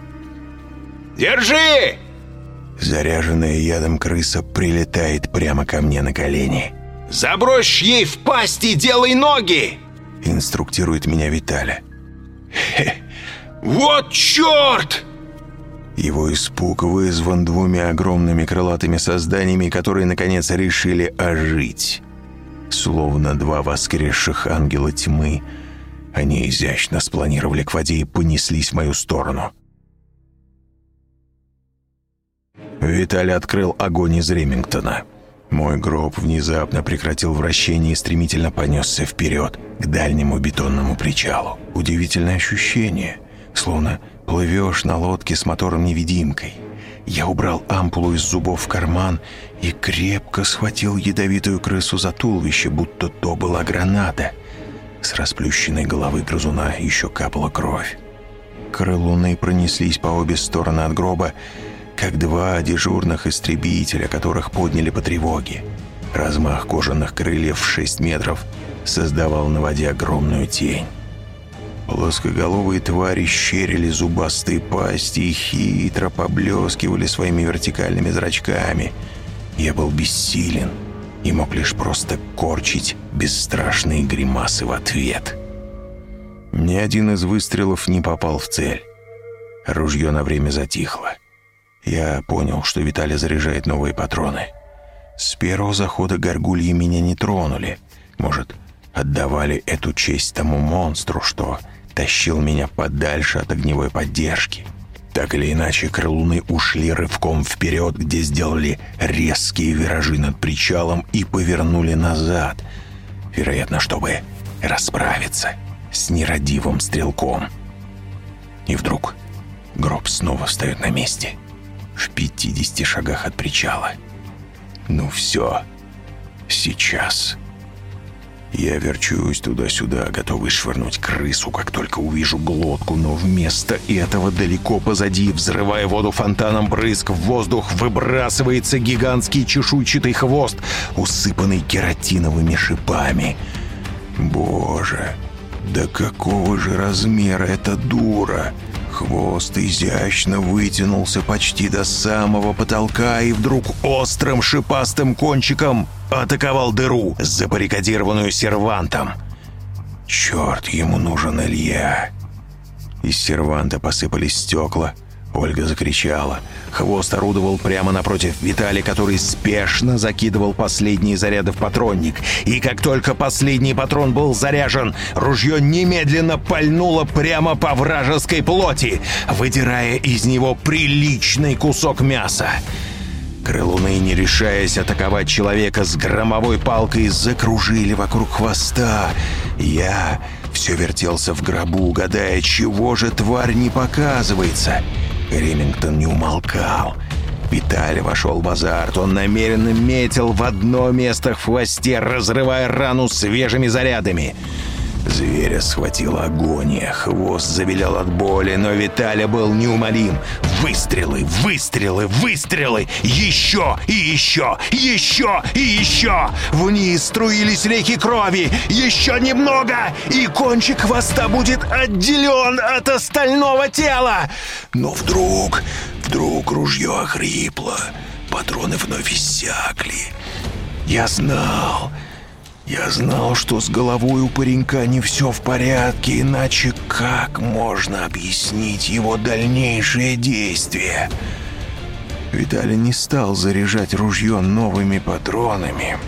«Держи!» Заряженная ядом крыса прилетает прямо ко мне на колени. «Забрось ей в пасть и делай ноги!» Инструктирует меня Виталя. «Вот черт!» Его испуг вызван двумя огромными крылатыми созданиями, которые, наконец, решили ожить. Словно два воскресших ангела тьмы, они изящно спланировали к воде и понеслись в мою сторону. Виталий открыл огонь из Ремингтона. Мой гроб внезапно прекратил вращение и стремительно понесся вперед, к дальнему бетонному причалу. Удивительное ощущение, словно плывешь на лодке с мотором-невидимкой. Я убрал ампулу из зубов в карман и крепко схватил ядовитую крысу за туловище, будто то была граната. С расплющенной головы грызуна еще капала кровь. Крылуны пронеслись по обе стороны от гроба, как два дежурных истребителя, которых подняли по тревоге. Размах кожаных крыльев в 6 метров создавал на воде огромную тень. Плоскоголовые твари щерили зубастые пасти и хитро поблескивали своими вертикальными зрачками. Я был бессилен и мог лишь просто корчить бесстрашные гримасы в ответ. Ни один из выстрелов не попал в цель. Ружье на время затихло. Я понял, что Виталий заряжает новые патроны. С первого захода горгульи меня не тронули. Может, отдавали эту честь тому монстру, что тащил меня подальше от огневой поддержки. Так или иначе, крылуны ушли рывком вперед, где сделали резкие виражи над причалом и повернули назад. Вероятно, чтобы расправиться с нерадивым стрелком. И вдруг гроб снова встает на месте — в 50 шагах от причала. Ну все, сейчас. Я верчусь туда-сюда, готовый швырнуть крысу, как только увижу глотку, но вместо этого далеко позади, взрывая воду фонтаном брызг, в воздух выбрасывается гигантский чешуйчатый хвост, усыпанный кератиновыми шипами. Боже, да какого же размера эта дура! — Хвост изящно вытянулся почти до самого потолка и вдруг острым шипастым кончиком атаковал дыру, забаррикадированную сервантом. Черт, ему нужен Илья. Из серванта посыпались стекла, Ольга закричала. Хвост орудовал прямо напротив Виталия, который спешно закидывал последние заряды в патронник. И как только последний патрон был заряжен, ружье немедленно пальнуло прямо по вражеской плоти, выдирая из него приличный кусок мяса. Крылуны, не решаясь атаковать человека с громовой палкой, закружили вокруг хвоста. Я все вертелся в гробу, гадая, чего же тварь не показывается. Ремингтон не умолкал. Виталий вошел в азарт. Он намеренно метил в одно место хвосте, разрывая рану свежими зарядами. Зверя схватила агония, хвост завилял от боли, но Виталя был неумолим. Выстрелы, выстрелы, выстрелы! Еще и еще, еще и еще! Вниз струились реки крови! Еще немного, и кончик хвоста будет отделен от остального тела! Но вдруг, вдруг ружье охрипло, патроны вновь иссякли. Я знал... Я знал, что с головой у паренька не все в порядке, иначе как можно объяснить его дальнейшие действия? Виталий не стал заряжать ружье новыми патронами.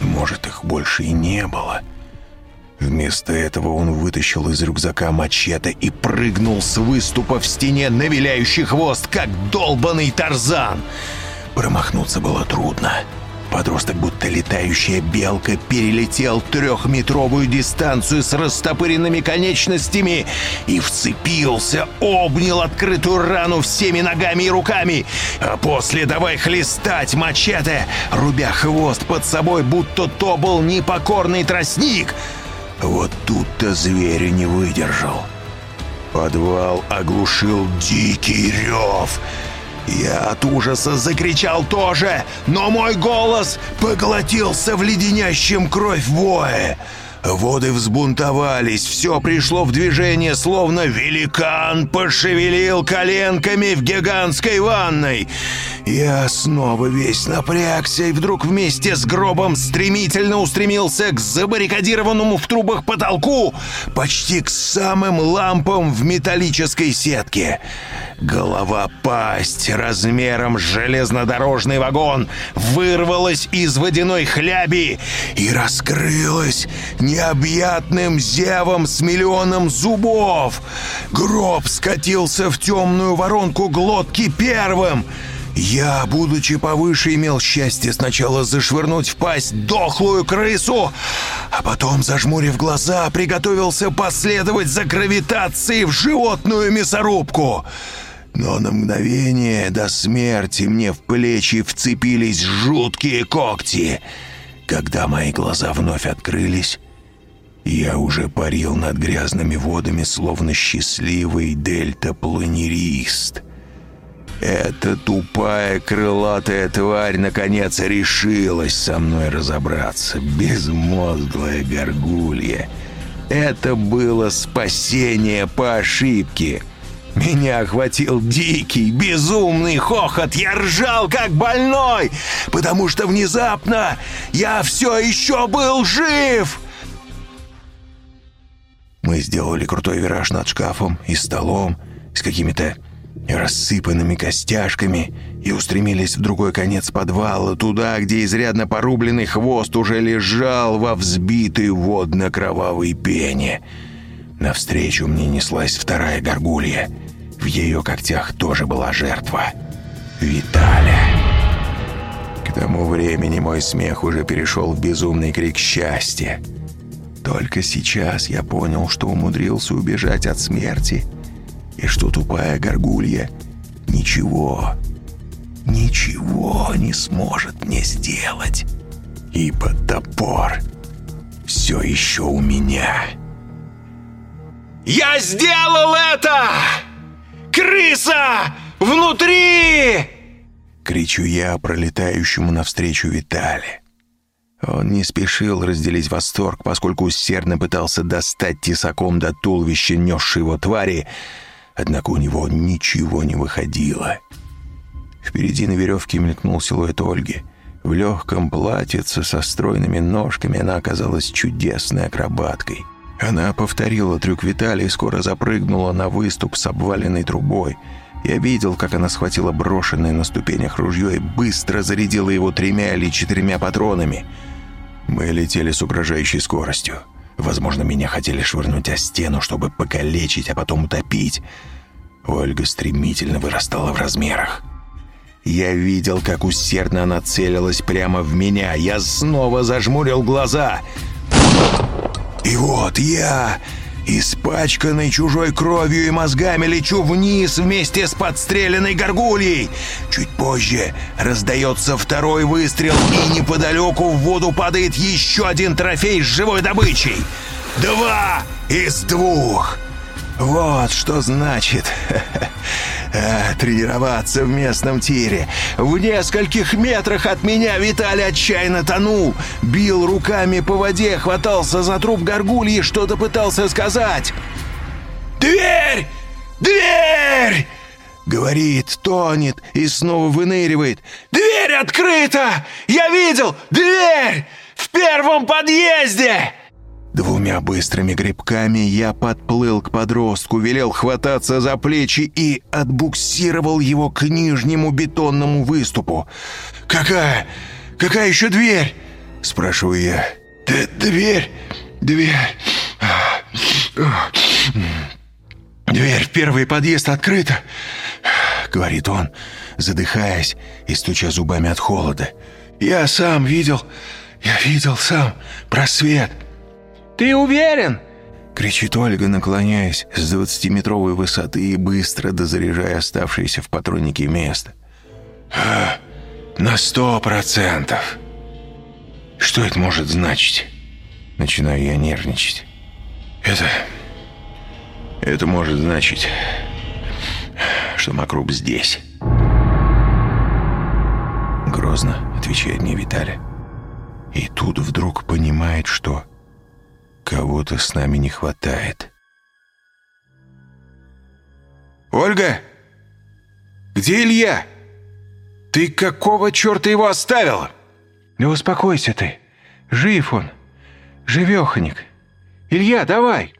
Может, их больше и не было. Вместо этого он вытащил из рюкзака мачете и прыгнул с выступа в стене на виляющий хвост, как долбанный тарзан. Промахнуться было трудно. — Подросток, будто летающая белка, перелетел трехметровую дистанцию с растопыренными конечностями и вцепился, обнял открытую рану всеми ногами и руками, а после давай хлестать мачете, рубя хвост под собой, будто то был непокорный тростник. Вот тут-то зверь не выдержал. Подвал оглушил дикий рев — я от ужаса закричал тоже, но мой голос поглотился в леденящем кровь вое. Воды взбунтовались, все пришло в движение, словно великан пошевелил коленками в гигантской ванной. Я снова весь напрягся и вдруг вместе с гробом стремительно устремился к забаррикадированному в трубах потолку, почти к самым лампам в металлической сетке. Голова-пасть размером с железнодорожный вагон вырвалась из водяной хляби и раскрылась необъятным зевом с миллионом зубов. Гроб скатился в темную воронку глотки первым. Я, будучи повыше, имел счастье сначала зашвырнуть в пасть дохлую крысу, а потом, зажмурив глаза, приготовился последовать за гравитацией в животную мясорубку. Но на мгновение до смерти мне в плечи вцепились жуткие когти. Когда мои глаза вновь открылись, я уже парил над грязными водами, словно счастливый дельта-планерист. Эта тупая крылатая тварь наконец решилась со мной разобраться. Безмозглая горгулья. Это было спасение по ошибке. Меня охватил дикий, безумный хохот. Я ржал, как больной, потому что внезапно я все еще был жив. Мы сделали крутой вираж над шкафом и столом с какими-то рассыпанными костяшками и устремились в другой конец подвала, туда, где изрядно порубленный хвост уже лежал во взбитой водно-кровавой пене. Навстречу мне неслась вторая горгулья — в ее когтях тоже была жертва. Виталя. К тому времени мой смех уже перешел в безумный крик счастья. Только сейчас я понял, что умудрился убежать от смерти, и что тупая горгулья ничего, ничего не сможет мне сделать, ибо топор все еще у меня. «Я сделал это!» Крыса! Внутри!» Кричу я пролетающему навстречу Витали. Он не спешил разделить восторг, поскольку усердно пытался достать тесаком до туловища несшей его твари, однако у него ничего не выходило. Впереди на веревке мелькнул силуэт Ольги. В легком платьице со стройными ножками она оказалась чудесной акробаткой — она повторила трюк Виталия и скоро запрыгнула на выступ с обваленной трубой. Я видел, как она схватила брошенное на ступенях ружье и быстро зарядила его тремя или четырьмя патронами. Мы летели с угрожающей скоростью. Возможно, меня хотели швырнуть о стену, чтобы покалечить, а потом утопить. Ольга стремительно вырастала в размерах. Я видел, как усердно она целилась прямо в меня. Я снова зажмурил глаза. И вот я, испачканный чужой кровью и мозгами, лечу вниз вместе с подстреленной горгульей. Чуть позже раздается второй выстрел, и неподалеку в воду падает еще один трофей с живой добычей. Два из двух. Вот что значит а, тренироваться в местном тире. В нескольких метрах от меня Виталий отчаянно тонул. Бил руками по воде, хватался за труп горгульи, что-то пытался сказать. «Дверь! Дверь!» Говорит, тонет и снова выныривает. «Дверь открыта! Я видел! Дверь! В первом подъезде!» Двумя быстрыми грибками я подплыл к подростку, велел хвататься за плечи и отбуксировал его к нижнему бетонному выступу. «Какая? Какая еще дверь?» – спрашиваю я. Д «Дверь? Дверь...» «Дверь в первый подъезд открыта», — говорит он, задыхаясь и стуча зубами от холода. «Я сам видел, я видел сам просвет». Ты уверен?» Кричит Ольга, наклоняясь с двадцатиметровой высоты и быстро дозаряжая оставшееся в патроннике место. «На сто процентов!» «Что это может значить?» Начинаю я нервничать. «Это... это может значить, что Макруб здесь». Грозно отвечает мне Виталий. И тут вдруг понимает, что Кого-то с нами не хватает. «Ольга! Где Илья? Ты какого черта его оставила?» «Да успокойся ты. Жив он. Живеханик. Илья, давай!»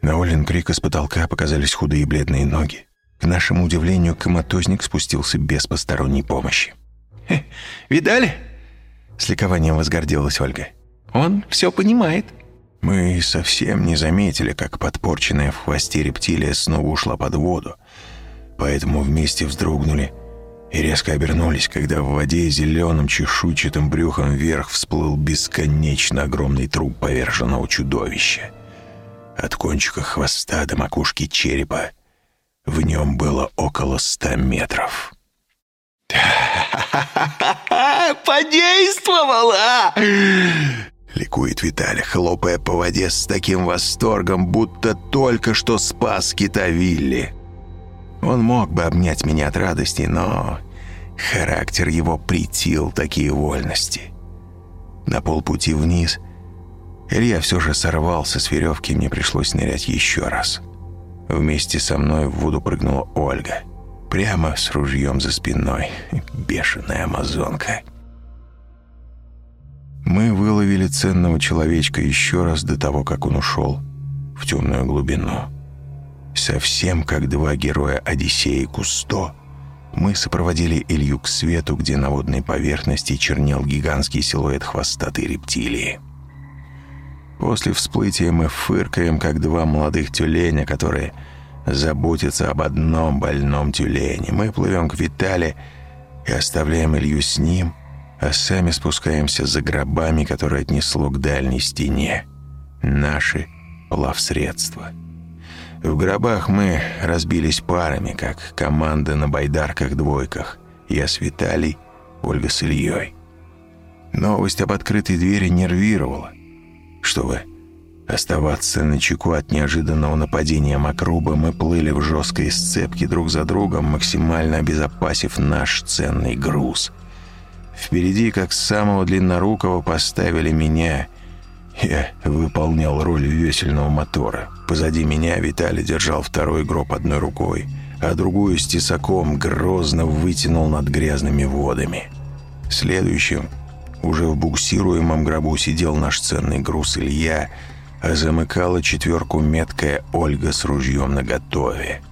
На Олин крика с потолка показались худые бледные ноги. К нашему удивлению, коматозник спустился без посторонней помощи. «Видали?» С ликованием возгордилась Ольга. «Он все понимает». Мы совсем не заметили, как подпорченная в хвосте рептилия снова ушла под воду, поэтому вместе вздрогнули и резко обернулись, когда в воде зеленым чешуйчатым брюхом вверх всплыл бесконечно огромный труп поверженного чудовища. От кончика хвоста до макушки черепа в нем было около ста метров. «Подействовала!» Ликует Виталий, хлопая по воде с таким восторгом, будто только что спас кита Вилли. Он мог бы обнять меня от радости, но характер его притил такие вольности. На полпути вниз Илья все же сорвался с веревки, и мне пришлось нырять еще раз. Вместе со мной в воду прыгнула Ольга. Прямо с ружьем за спиной. Бешеная амазонка. Мы выловили ценного человечка еще раз до того, как он ушел в темную глубину. Совсем как два героя Одиссея и Кусто, мы сопроводили Илью к свету, где на водной поверхности чернел гигантский силуэт хвостатой рептилии. После всплытия мы фыркаем, как два молодых тюленя, которые заботятся об одном больном тюлене. Мы плывем к Витале и оставляем Илью с ним, а сами спускаемся за гробами, которые отнесло к дальней стене. Наши плавсредства. В гробах мы разбились парами, как команда на байдарках-двойках. Я с Виталий, Ольга с Ильей. Новость об открытой двери нервировала. Чтобы оставаться на чеку от неожиданного нападения Макруба, мы плыли в жесткой сцепке друг за другом, максимально обезопасив наш ценный груз. Впереди, как самого длиннорукого, поставили меня — я выполнял роль весельного мотора. Позади меня Виталий держал второй гроб одной рукой, а другую с тесаком грозно вытянул над грязными водами. Следующим, уже в буксируемом гробу, сидел наш ценный груз Илья, а замыкала четверку меткая Ольга с ружьем наготове.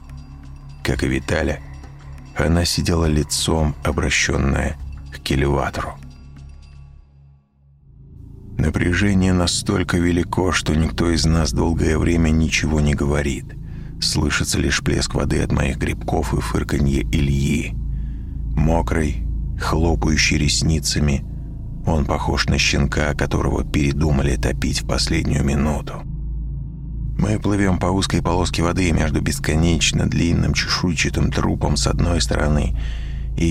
Как и Виталя, она сидела лицом, обращенная к келеватору. Напряжение настолько велико, что никто из нас долгое время ничего не говорит. Слышится лишь плеск воды от моих грибков и фырканье Ильи. Мокрый, хлопающий ресницами, он похож на щенка, которого передумали топить в последнюю минуту. Мы плывем по узкой полоске воды между бесконечно длинным чешуйчатым трупом с одной стороны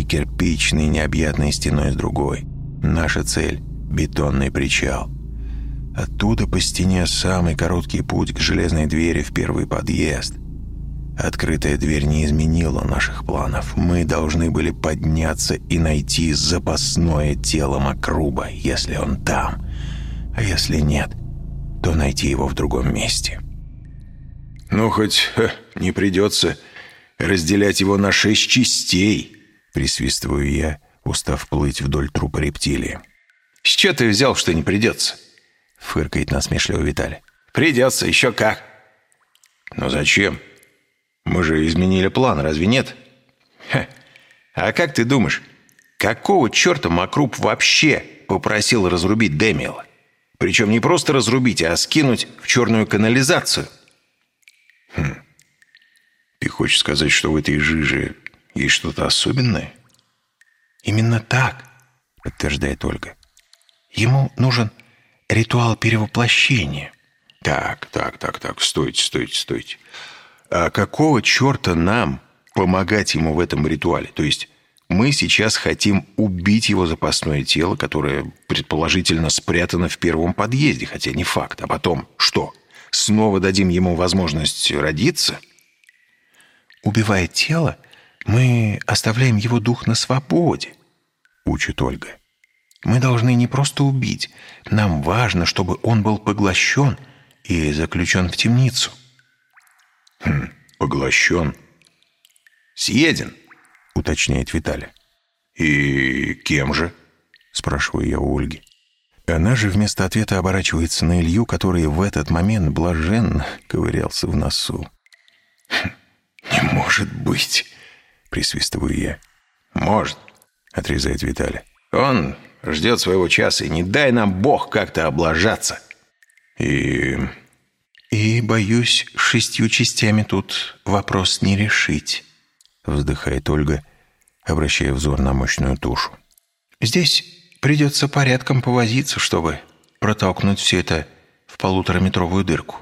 кирпичной необъятной стеной с другой. Наша цель бетонный причал. Оттуда по стене самый короткий путь к железной двери в первый подъезд. Открытая дверь не изменила наших планов. Мы должны были подняться и найти запасное тело Макруба, если он там. А если нет, то найти его в другом месте. «Ну, хоть ха, не придется разделять его на шесть частей», присвистываю я, устав плыть вдоль трупа рептилии. «С чего ты взял, что не придется?» Фыркает насмешливо Виталий. «Придется, еще как!» «Но зачем? Мы же изменили план, разве нет?» Ха. «А как ты думаешь, какого черта Макруп вообще попросил разрубить Демиела? Причем не просто разрубить, а скинуть в черную канализацию?» «Хм. Ты хочешь сказать, что в этой жиже есть что-то особенное?» «Именно так», — подтверждает Ольга. Ему нужен ритуал перевоплощения. Так, так, так, так, стойте, стойте, стойте. А какого черта нам помогать ему в этом ритуале? То есть мы сейчас хотим убить его запасное тело, которое предположительно спрятано в первом подъезде, хотя не факт. А потом что? Снова дадим ему возможность родиться? Убивая тело, мы оставляем его дух на свободе, учит Ольга. Мы должны не просто убить. Нам важно, чтобы он был поглощен и заключен в темницу. Хм, поглощен. Съеден, уточняет Виталий. И кем же? Спрашиваю я у Ольги. Она же вместо ответа оборачивается на Илью, который в этот момент блаженно ковырялся в носу. «Хм, «Не может быть!» — присвистываю я. «Может», — отрезает Виталий. «Он ждет своего часа, и не дай нам Бог как-то облажаться». «И...» «И, боюсь, шестью частями тут вопрос не решить», — вздыхает Ольга, обращая взор на мощную тушу. «Здесь придется порядком повозиться, чтобы протолкнуть все это в полутораметровую дырку».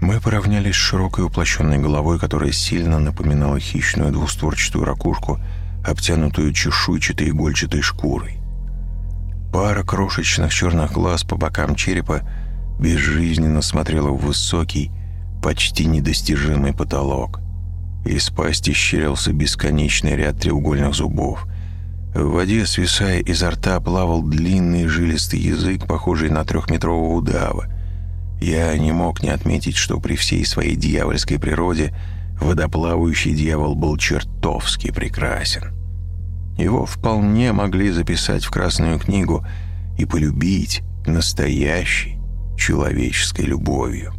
Мы поравнялись с широкой уплощенной головой, которая сильно напоминала хищную двустворчатую ракушку, обтянутую чешуйчатой игольчатой шкурой. Пара крошечных черных глаз по бокам черепа безжизненно смотрела в высокий, почти недостижимый потолок. Из пасти щерился бесконечный ряд треугольных зубов. В воде, свисая изо рта, плавал длинный жилистый язык, похожий на трехметрового удава. Я не мог не отметить, что при всей своей дьявольской природе водоплавающий дьявол был чертовски прекрасен. Его вполне могли записать в Красную книгу и полюбить настоящей человеческой любовью.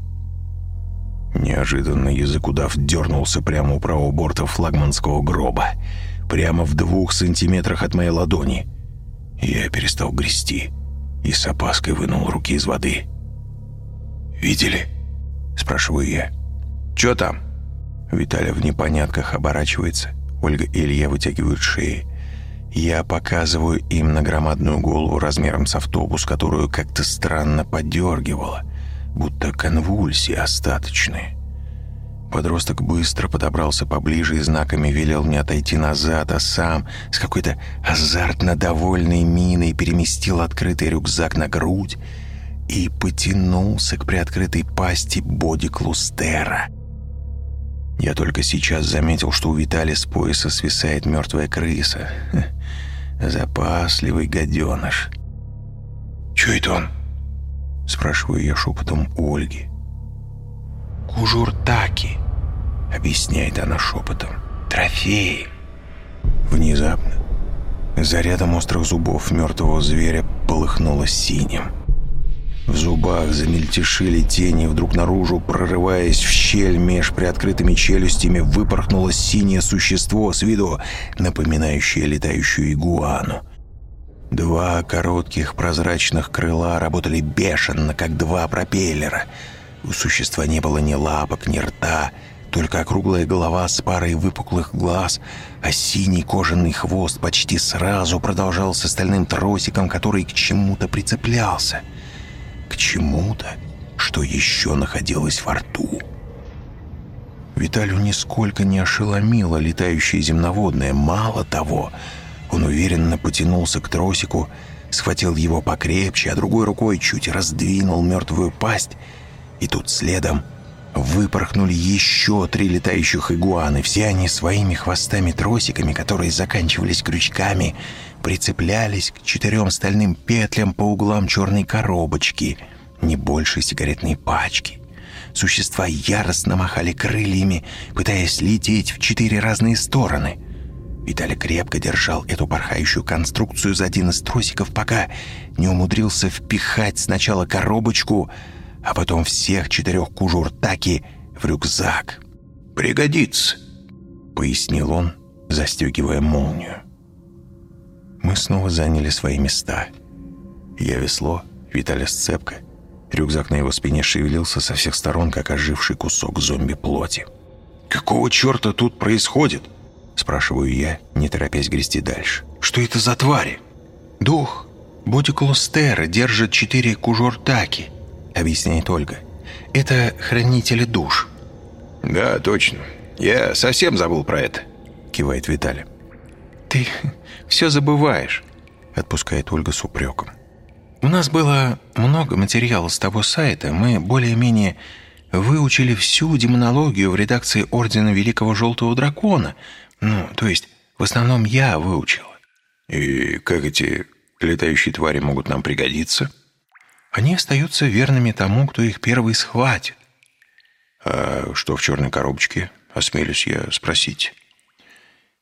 Неожиданно язык удав дернулся прямо у правого борта флагманского гроба, прямо в двух сантиметрах от моей ладони. Я перестал грести и с опаской вынул руки из воды. «Видели?» – спрашиваю я. «Чё там?» Виталя в непонятках оборачивается. Ольга и Илья вытягивают шеи. Я показываю им на громадную голову размером с автобус, которую как-то странно подергивала, будто конвульсии остаточные. Подросток быстро подобрался поближе и знаками велел мне отойти назад, а сам с какой-то азартно довольной миной переместил открытый рюкзак на грудь и потянулся к приоткрытой пасти боди-клустера. Я только сейчас заметил, что у Витали с пояса свисает мертвая крыса. Запасливый гаденыш. «Чё это он?» Спрашиваю я шепотом у Ольги. «Кужуртаки», — объясняет она шепотом. «Трофеи». Внезапно за рядом острых зубов мертвого зверя полыхнуло синим. В зубах замельтешили тени, вдруг наружу, прорываясь в щель меж приоткрытыми челюстями, выпорхнуло синее существо с виду, напоминающее летающую игуану. Два коротких прозрачных крыла работали бешено, как два пропеллера. У существа не было ни лапок, ни рта, только округлая голова с парой выпуклых глаз, а синий кожаный хвост почти сразу продолжал с остальным тросиком, который к чему-то прицеплялся — чему-то, что еще находилось во рту. Виталю нисколько не ошеломило летающее земноводное. Мало того, он уверенно потянулся к тросику, схватил его покрепче, а другой рукой чуть раздвинул мертвую пасть, и тут следом выпорхнули еще три летающих игуаны. Все они своими хвостами-тросиками, которые заканчивались крючками, прицеплялись к четырем стальным петлям по углам черной коробочки, не больше сигаретной пачки. Существа яростно махали крыльями, пытаясь лететь в четыре разные стороны. Виталий крепко держал эту порхающую конструкцию за один из тросиков, пока не умудрился впихать сначала коробочку, а потом всех четырех кужур таки в рюкзак. «Пригодится», — пояснил он, застегивая молнию. Мы снова заняли свои места. Я весло, Виталя сцепка. Рюкзак на его спине шевелился со всех сторон, как оживший кусок зомби-плоти. «Какого черта тут происходит?» Спрашиваю я, не торопясь грести дальше. «Что это за твари?» «Дух. Бодиклустера держит четыре кужуртаки», — объясняет Ольга. «Это хранители душ». «Да, точно. Я совсем забыл про это», — кивает Виталий. «Ты все забываешь», — отпускает Ольга с упреком. «У нас было много материала с того сайта. Мы более-менее выучили всю демонологию в редакции Ордена Великого Желтого Дракона. Ну, то есть, в основном я выучила». «И как эти летающие твари могут нам пригодиться?» Они остаются верными тому, кто их первый схватит. А что в черной коробочке? Осмелюсь я спросить.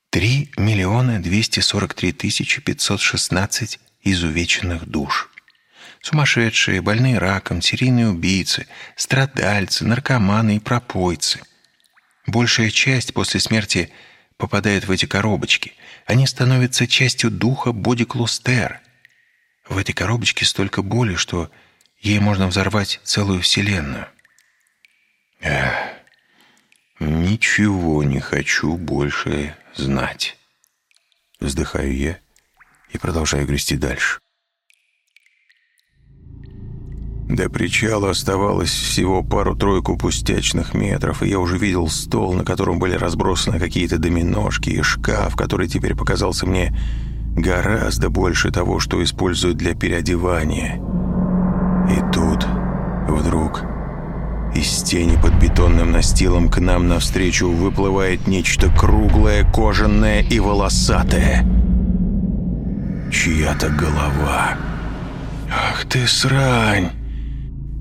Три миллиона двести сорок три тысячи пятьсот шестнадцать изувеченных душ. Сумасшедшие, больные раком, серийные убийцы, страдальцы, наркоманы и пропойцы. Большая часть после смерти попадает в эти коробочки. Они становятся частью духа Боди Клустер. В этой коробочке столько боли, что ей можно взорвать целую вселенную. Эх, ничего не хочу больше знать. Вздыхаю я и продолжаю грести дальше. До причала оставалось всего пару-тройку пустячных метров, и я уже видел стол, на котором были разбросаны какие-то доминошки, и шкаф, который теперь показался мне гораздо больше того, что используют для переодевания. И тут вдруг из тени под бетонным настилом к нам навстречу выплывает нечто круглое, кожаное и волосатое. Чья-то голова. «Ах ты срань!»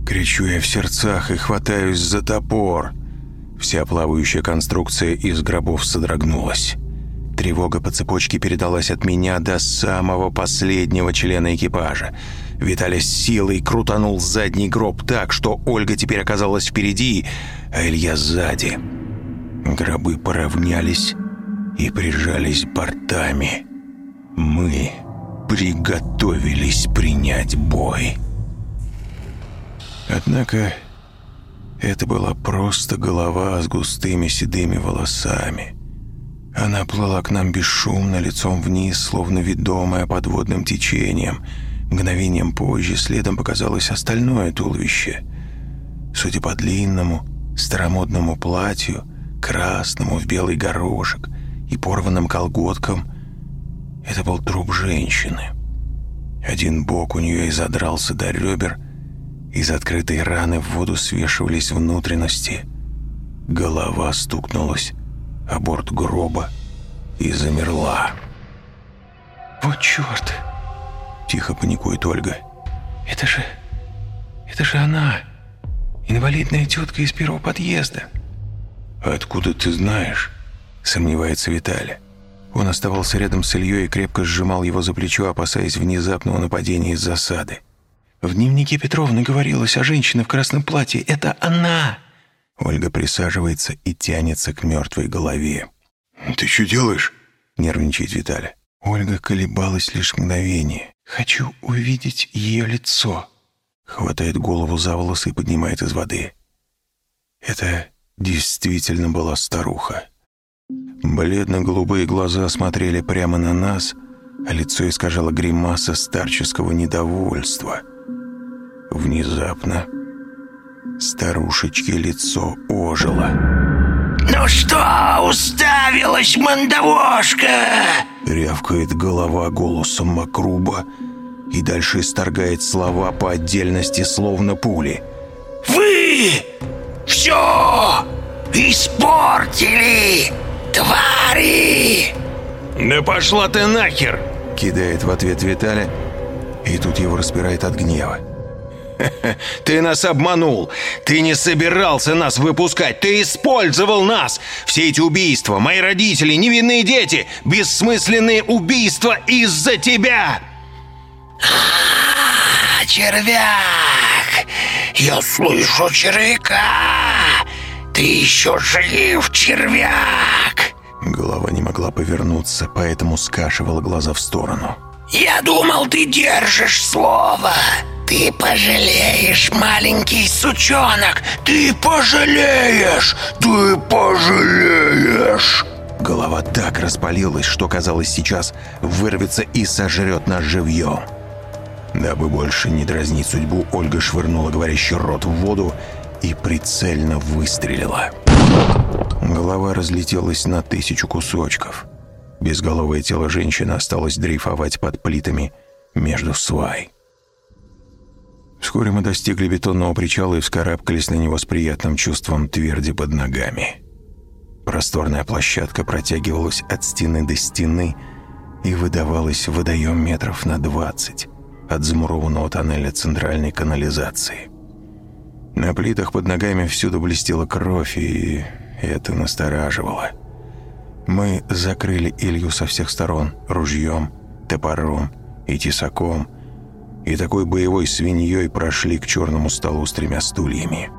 Кричу я в сердцах и хватаюсь за топор. Вся плавающая конструкция из гробов содрогнулась. Тревога по цепочке передалась от меня до самого последнего члена экипажа. Виталий с силой крутанул задний гроб так, что Ольга теперь оказалась впереди, а Илья сзади. Гробы поравнялись и прижались бортами. Мы приготовились принять бой. Однако это была просто голова с густыми седыми волосами. Она плыла к нам бесшумно, лицом вниз, словно ведомая подводным течением. Мгновением позже следом показалось остальное туловище. Судя по длинному, старомодному платью, красному в белый горошек и порванным колготкам, это был труп женщины. Один бок у нее и задрался до ребер, из открытой раны в воду свешивались внутренности. Голова стукнулась о борт гроба и замерла. «Вот черт!» — тихо паникует Ольга. «Это же... это же она! Инвалидная тетка из первого подъезда!» «Откуда ты знаешь?» — сомневается Виталий. Он оставался рядом с Ильей и крепко сжимал его за плечо, опасаясь внезапного нападения из засады. В дневнике Петровны говорилось о женщине в красном платье. Это она!» Ольга присаживается и тянется к мертвой голове. «Ты что делаешь?» — нервничает Виталий. Ольга колебалась лишь мгновение. «Хочу увидеть ее лицо». Хватает голову за волосы и поднимает из воды. Это действительно была старуха. Бледно-голубые глаза смотрели прямо на нас, а лицо искажало гримаса старческого недовольства — Внезапно старушечке лицо ожило. «Ну что, уставилась, мандавошка?» Рявкает голова голосом Макруба и дальше исторгает слова по отдельности, словно пули. «Вы все испортили, твари!» «Да пошла ты нахер!» Кидает в ответ Виталя, и тут его распирает от гнева. Ты нас обманул. Ты не собирался нас выпускать. Ты использовал нас. Все эти убийства, мои родители, невинные дети, бессмысленные убийства из-за тебя. А, червяк! Я слышу червяка! Ты еще жив, червяк! Голова не могла повернуться, поэтому скашивала глаза в сторону. Я думал, ты держишь слово. Ты пожалеешь, маленький сучонок! Ты пожалеешь! Ты пожалеешь!» Голова так распалилась, что казалось сейчас вырвется и сожрет нас живьем. Дабы больше не дразнить судьбу, Ольга швырнула говорящий рот в воду и прицельно выстрелила. Голова разлетелась на тысячу кусочков. Безголовое тело женщины осталось дрейфовать под плитами между свай. Вскоре мы достигли бетонного причала и вскарабкались на него с приятным чувством тверди под ногами. Просторная площадка протягивалась от стены до стены и выдавалась в водоем метров на двадцать. от замурованного тоннеля центральной канализации. На плитах под ногами всюду блестела кровь, и это настораживало. Мы закрыли Илью со всех сторон ружьем, топором и тесаком, и такой боевой свиньей прошли к черному столу с тремя стульями.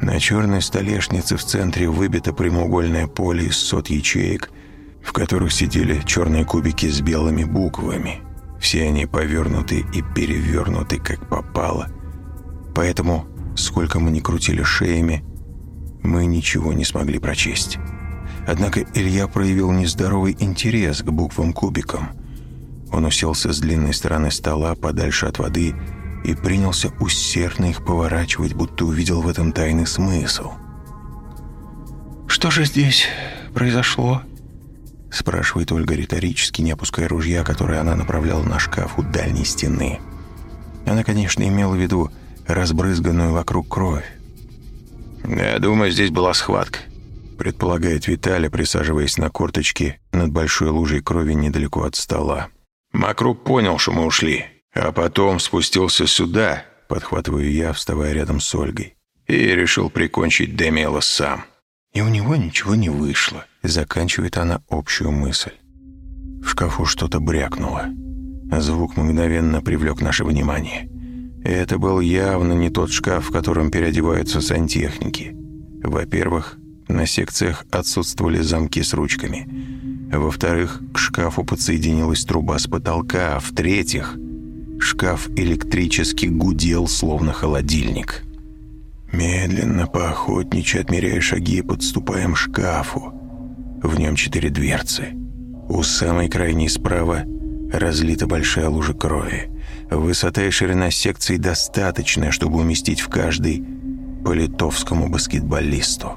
На черной столешнице в центре выбито прямоугольное поле из сот ячеек, в которых сидели черные кубики с белыми буквами. Все они повернуты и перевернуты, как попало. Поэтому Сколько мы ни крутили шеями, мы ничего не смогли прочесть. Однако Илья проявил нездоровый интерес к буквам-кубикам. Он уселся с длинной стороны стола подальше от воды и принялся усердно их поворачивать, будто увидел в этом тайный смысл. «Что же здесь произошло?» спрашивает Ольга риторически, не опуская ружья, которое она направляла на шкаф у дальней стены. Она, конечно, имела в виду разбрызганную вокруг кровь. «Я думаю, здесь была схватка», — предполагает Виталий, присаживаясь на корточки над большой лужей крови недалеко от стола. «Макрук понял, что мы ушли, а потом спустился сюда», — подхватываю я, вставая рядом с Ольгой. «И решил прикончить Демиэла сам». «И у него ничего не вышло», — заканчивает она общую мысль. В шкафу что-то брякнуло. Звук мгновенно привлек наше внимание. Это был явно не тот шкаф, в котором переодеваются сантехники. Во-первых, на секциях отсутствовали замки с ручками. Во-вторых, к шкафу подсоединилась труба с потолка. А в-третьих, шкаф электрически гудел, словно холодильник. Медленно, поохотничьи, отмеряя шаги, подступаем к шкафу. В нем четыре дверцы. У самой крайней справа разлита большая лужа крови. Высота и ширина секций достаточно, чтобы уместить в каждый по литовскому баскетболисту.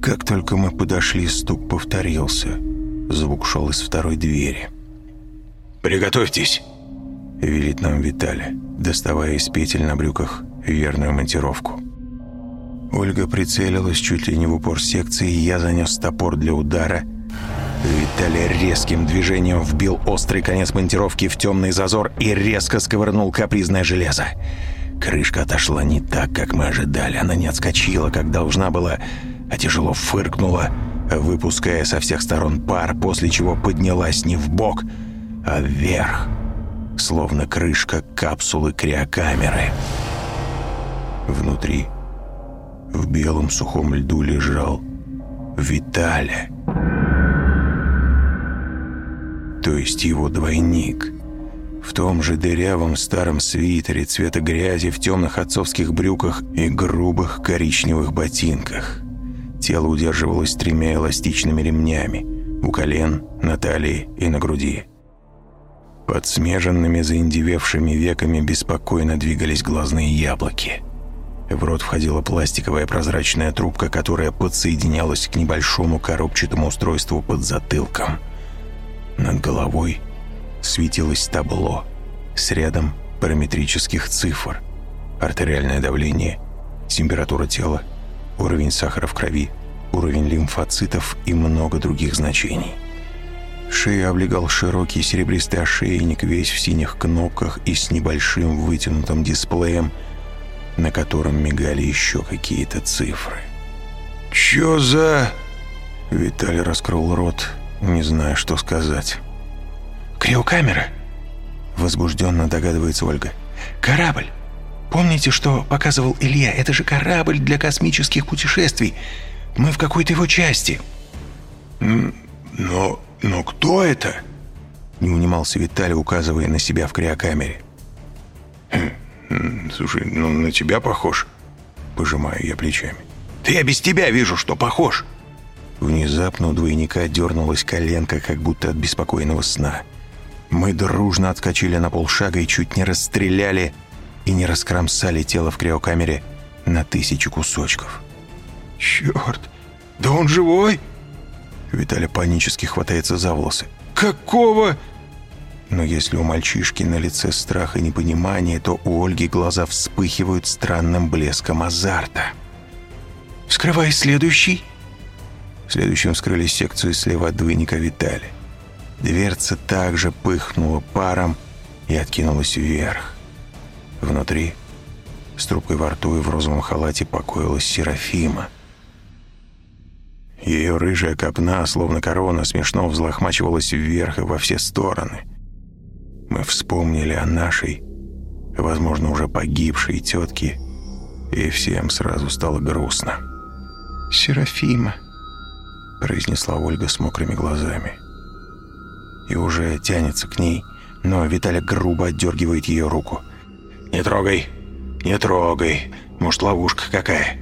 Как только мы подошли, стук повторился. Звук шел из второй двери. «Приготовьтесь!» — велит нам Виталий, доставая из петель на брюках верную монтировку. Ольга прицелилась чуть ли не в упор секции, я занес топор для удара — Виталий резким движением вбил острый конец монтировки в темный зазор и резко сковырнул капризное железо. Крышка отошла не так, как мы ожидали. Она не отскочила, как должна была, а тяжело фыркнула, выпуская со всех сторон пар, после чего поднялась не в бок, а вверх, словно крышка капсулы криокамеры. Внутри, в белом сухом льду лежал Виталий то есть его двойник. В том же дырявом старом свитере цвета грязи, в темных отцовских брюках и грубых коричневых ботинках. Тело удерживалось тремя эластичными ремнями у колен, на талии и на груди. Под смеженными заиндевевшими веками беспокойно двигались глазные яблоки. В рот входила пластиковая прозрачная трубка, которая подсоединялась к небольшому коробчатому устройству под затылком – над головой светилось табло с рядом параметрических цифр. Артериальное давление, температура тела, уровень сахара в крови, уровень лимфоцитов и много других значений. Шею облегал широкий серебристый ошейник, весь в синих кнопках и с небольшим вытянутым дисплеем, на котором мигали еще какие-то цифры. «Чё за...» Виталий раскрыл рот, не знаю, что сказать. «Криокамера?» Возбужденно догадывается Ольга. «Корабль! Помните, что показывал Илья? Это же корабль для космических путешествий. Мы в какой-то его части». «Но... но кто это?» Не унимался Виталий, указывая на себя в криокамере. «Слушай, ну на тебя похож?» Пожимаю я плечами. «Да я без тебя вижу, что похож!» Внезапно у двойника дернулась коленка, как будто от беспокойного сна. Мы дружно отскочили на полшага и чуть не расстреляли и не раскромсали тело в криокамере на тысячу кусочков. «Черт! Да он живой!» Виталий панически хватается за волосы. «Какого?» Но если у мальчишки на лице страх и непонимание, то у Ольги глаза вспыхивают странным блеском азарта. «Вскрывай следующий!» Следующим вскрыли секцию слева от двойника Витали. Дверца также пыхнула паром, и откинулась вверх. Внутри, с трубкой во рту и в розовом халате, покоилась Серафима. Ее рыжая копна, словно корона, смешно взлохмачивалась вверх и во все стороны. Мы вспомнили о нашей, возможно, уже погибшей тетке, и всем сразу стало грустно. «Серафима», — произнесла Ольга с мокрыми глазами. И уже тянется к ней, но Виталик грубо отдергивает ее руку. «Не трогай! Не трогай! Может, ловушка какая?»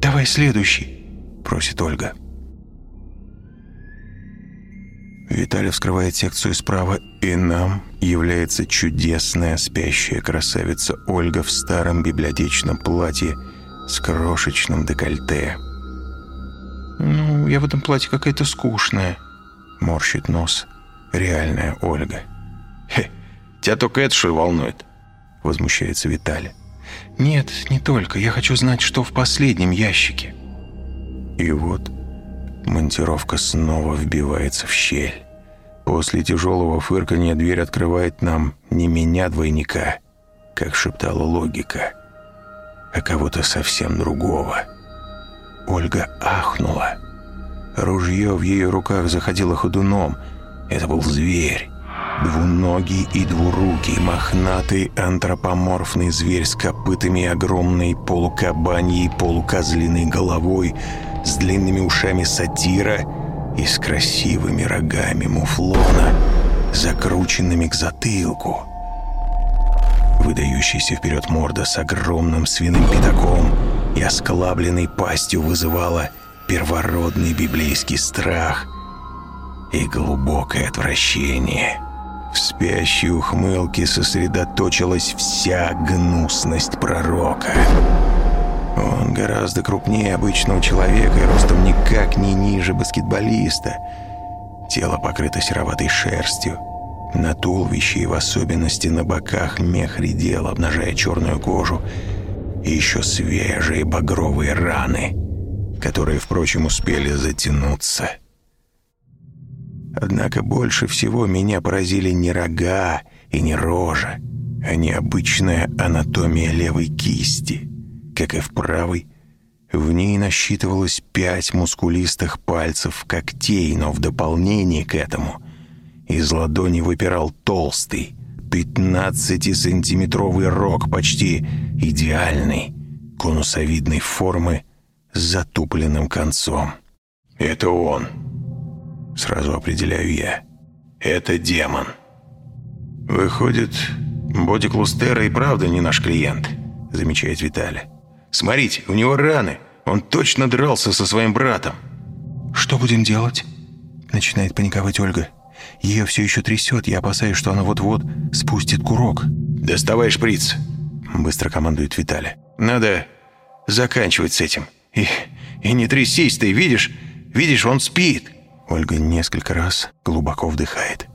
«Давай следующий!» — просит Ольга. Виталий вскрывает секцию справа, и нам является чудесная спящая красавица Ольга в старом библиотечном платье с крошечным декольте. «Ну, я в этом платье какая-то скучная», — морщит нос реальная Ольга. «Хе, тебя только это что волнует?» — возмущается Виталий. «Нет, не только. Я хочу знать, что в последнем ящике». И вот монтировка снова вбивается в щель. После тяжелого фырканья дверь открывает нам не меня двойника, как шептала логика, а кого-то совсем другого. Ольга ахнула. Ружье в ее руках заходило ходуном. Это был зверь. Двуногий и двурукий, мохнатый антропоморфный зверь с копытами огромной полукабаньей, полукозлиной головой, с длинными ушами сатира и с красивыми рогами муфлона, закрученными к затылку. Выдающийся вперед морда с огромным свиным пятаком и осклабленной пастью вызывала первородный библейский страх и глубокое отвращение. В спящей ухмылке сосредоточилась вся гнусность пророка. Он гораздо крупнее обычного человека и ростом никак не ниже баскетболиста. Тело покрыто сероватой шерстью. На туловище и в особенности на боках мех редел, обнажая черную кожу. И еще свежие багровые раны, которые, впрочем, успели затянуться. Однако больше всего меня поразили не рога и не рожа, а необычная анатомия левой кисти — как и в правой. В ней насчитывалось пять мускулистых пальцев когтей, но в дополнение к этому из ладони выпирал толстый, 15-сантиметровый рог, почти идеальный, конусовидной формы с затупленным концом. «Это он!» Сразу определяю я. «Это демон!» «Выходит, Боди Клустера и правда не наш клиент», замечает Виталий. Смотрите, у него раны. Он точно дрался со своим братом». «Что будем делать?» Начинает паниковать Ольга. Ее все еще трясет, я опасаюсь, что она вот-вот спустит курок. «Доставай шприц!» Быстро командует Виталий. «Надо заканчивать с этим. И, и не трясись ты, видишь? Видишь, он спит!» Ольга несколько раз глубоко вдыхает.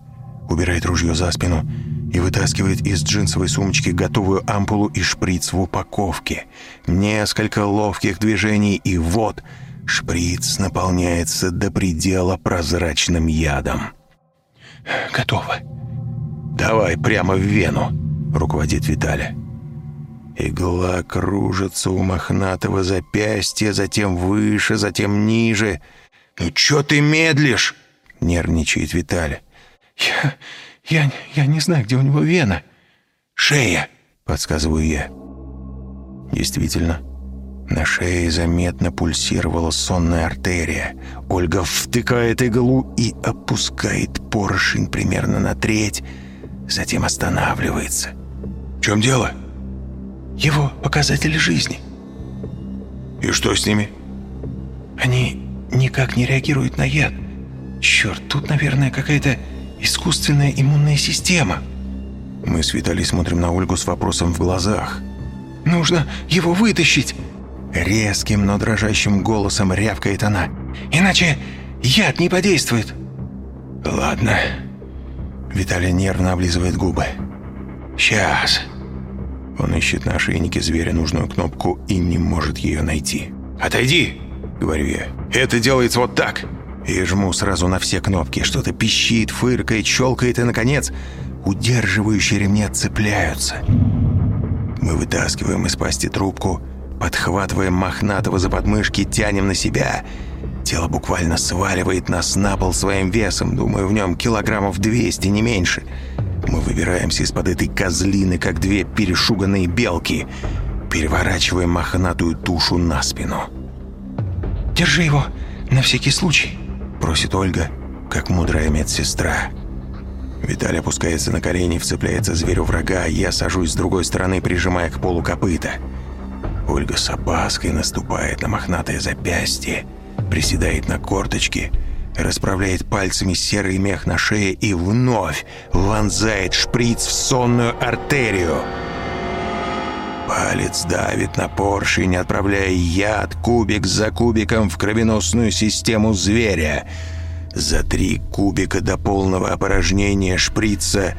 Убирает ружье за спину и вытаскивает из джинсовой сумочки готовую ампулу и шприц в упаковке. Несколько ловких движений, и вот шприц наполняется до предела прозрачным ядом. «Готово». «Давай прямо в вену», — руководит Виталя. Игла кружится у мохнатого запястья, затем выше, затем ниже. «Ну чё ты медлишь?» — нервничает Виталя. «Я... Я, я не знаю, где у него вена. Шея, подсказываю я. Действительно, на шее заметно пульсировала сонная артерия. Ольга втыкает иглу и опускает поршень примерно на треть, затем останавливается. В чем дело? Его показатели жизни. И что с ними? Они никак не реагируют на яд. Черт, тут, наверное, какая-то Искусственная иммунная система. Мы с Виталий смотрим на Ольгу с вопросом в глазах. Нужно его вытащить. Резким, но дрожащим голосом рявкает она. Иначе яд не подействует. Ладно. Виталий нервно облизывает губы. Сейчас. Он ищет на ошейнике зверя нужную кнопку и не может ее найти. «Отойди!» — говорю я. «Это делается вот так!» и жму сразу на все кнопки. Что-то пищит, фыркает, щелкает и, наконец, удерживающие ремни цепляются. Мы вытаскиваем из пасти трубку, подхватываем мохнатого за подмышки, тянем на себя. Тело буквально сваливает нас на пол своим весом. Думаю, в нем килограммов 200, не меньше. Мы выбираемся из-под этой козлины, как две перешуганные белки. Переворачиваем мохнатую тушу на спину. «Держи его, на всякий случай», — просит Ольга, как мудрая медсестра. Виталий опускается на колени, вцепляется зверю врага, а я сажусь с другой стороны, прижимая к полу копыта. Ольга с опаской наступает на мохнатое запястье, приседает на корточки, расправляет пальцами серый мех на шее и вновь вонзает шприц в сонную артерию. Палец давит на поршень, отправляя яд кубик за кубиком в кровеносную систему зверя — за три кубика до полного опорожнения шприца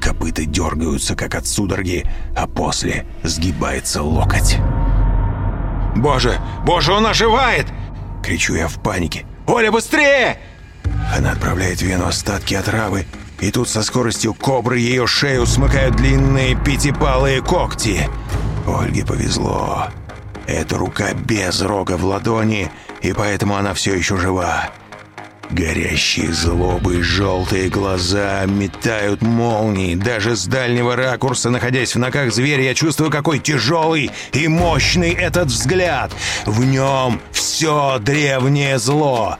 копыта дергаются, как от судороги, а после сгибается локоть. «Боже! Боже, он оживает!» Кричу я в панике. «Оля, быстрее!» Она отправляет в вену остатки отравы, и тут со скоростью кобры ее шею смыкают длинные пятипалые когти. Ольге повезло. Эта рука без рога в ладони, и поэтому она все еще жива. Горящие злобы желтые глаза метают молнии. Даже с дальнего ракурса, находясь в ногах зверя, я чувствую, какой тяжелый и мощный этот взгляд. В нем все древнее зло.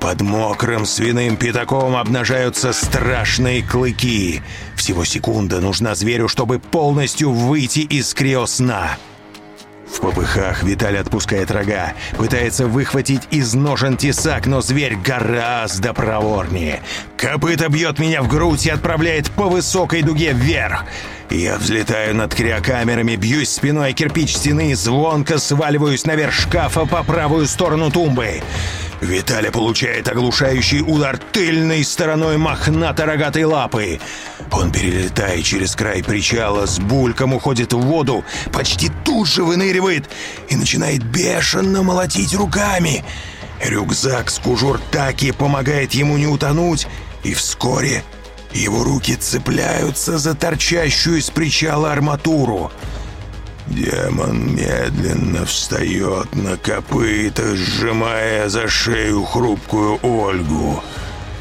Под мокрым свиным пятаком обнажаются страшные клыки. Всего секунда нужна зверю, чтобы полностью выйти из криосна. В попыхах Виталий отпускает рога, пытается выхватить из ножен тесак, но зверь гораздо проворнее. Копыта бьет меня в грудь и отправляет по высокой дуге вверх. Я взлетаю над криокамерами, бьюсь спиной о кирпич стены, звонко сваливаюсь наверх шкафа по правую сторону тумбы. Виталя получает оглушающий удар тыльной стороной мохнато-рогатой лапы. Он перелетает через край причала, с бульком уходит в воду, почти тут же выныривает и начинает бешено молотить руками. Рюкзак с кужуртаки помогает ему не утонуть, и вскоре его руки цепляются за торчащую из причала арматуру. Демон медленно встает на копыта, сжимая за шею хрупкую Ольгу.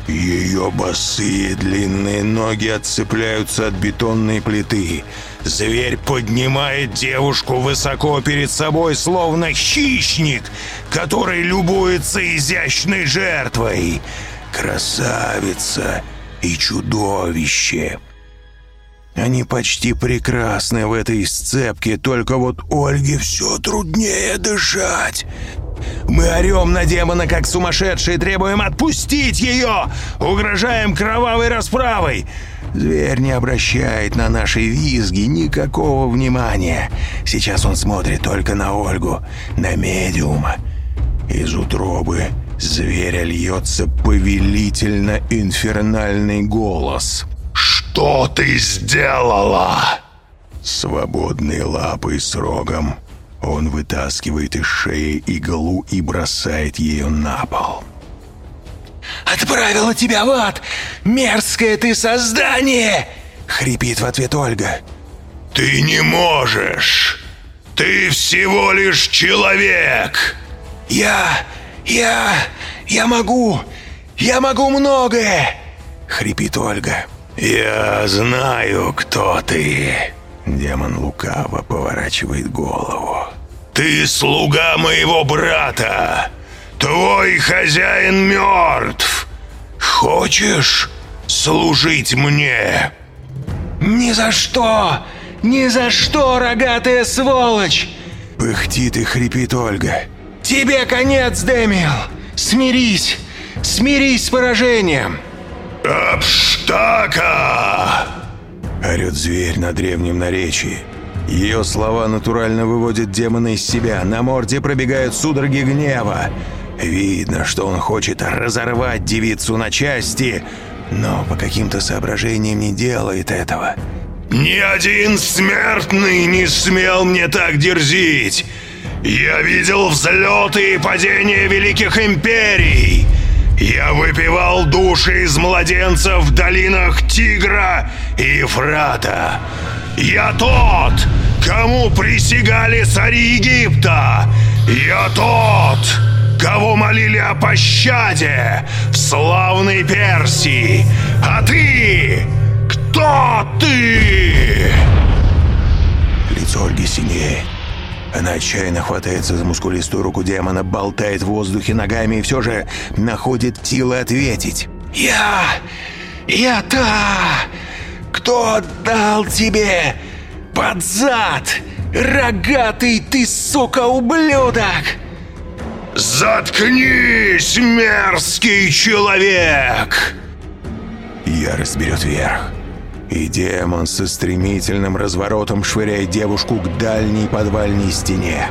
Ее босые длинные ноги отцепляются от бетонной плиты. Зверь поднимает девушку высоко перед собой, словно хищник, который любуется изящной жертвой. Красавица и чудовище. Они почти прекрасны в этой сцепке, только вот Ольге все труднее дышать. Мы орем на демона, как сумасшедшие, требуем отпустить ее! Угрожаем кровавой расправой! Зверь не обращает на наши визги никакого внимания. Сейчас он смотрит только на Ольгу, на медиума. Из утробы зверя льется повелительно-инфернальный голос. «Что ты сделала?» Свободной лапой с рогом он вытаскивает из шеи иглу и бросает ее на пол. «Отправила тебя в ад! Мерзкое ты создание!» — хрипит в ответ Ольга. «Ты не можешь! Ты всего лишь человек!» «Я... я... я могу! Я могу многое!» — хрипит Ольга. «Я знаю, кто ты!» Демон лукаво поворачивает голову. «Ты слуга моего брата! Твой хозяин мертв! Хочешь служить мне?» «Ни за что! Ни за что, рогатая сволочь!» Пыхтит и хрипит Ольга. «Тебе конец, Демил! Смирись! Смирись с поражением!» «Апштака!» Орет зверь на древнем наречии. Ее слова натурально выводят демона из себя. На морде пробегают судороги гнева. Видно, что он хочет разорвать девицу на части, но по каким-то соображениям не делает этого. «Ни один смертный не смел мне так дерзить! Я видел взлеты и падения великих империй! Я выпивал души из младенцев в долинах Тигра и Ефрата. Я тот, кому присягали цари Египта. Я тот, кого молили о пощаде в славной Персии. А ты? Кто ты? Лицо Ольги синеет. Она отчаянно хватается за мускулистую руку демона, болтает в воздухе ногами и все же находит силы ответить. «Я... я та, кто дал тебе под зад, рогатый ты, сука, ублюдок!» «Заткнись, мерзкий человек!» Ярость берет вверх. И демон со стремительным разворотом швыряет девушку к дальней подвальной стене.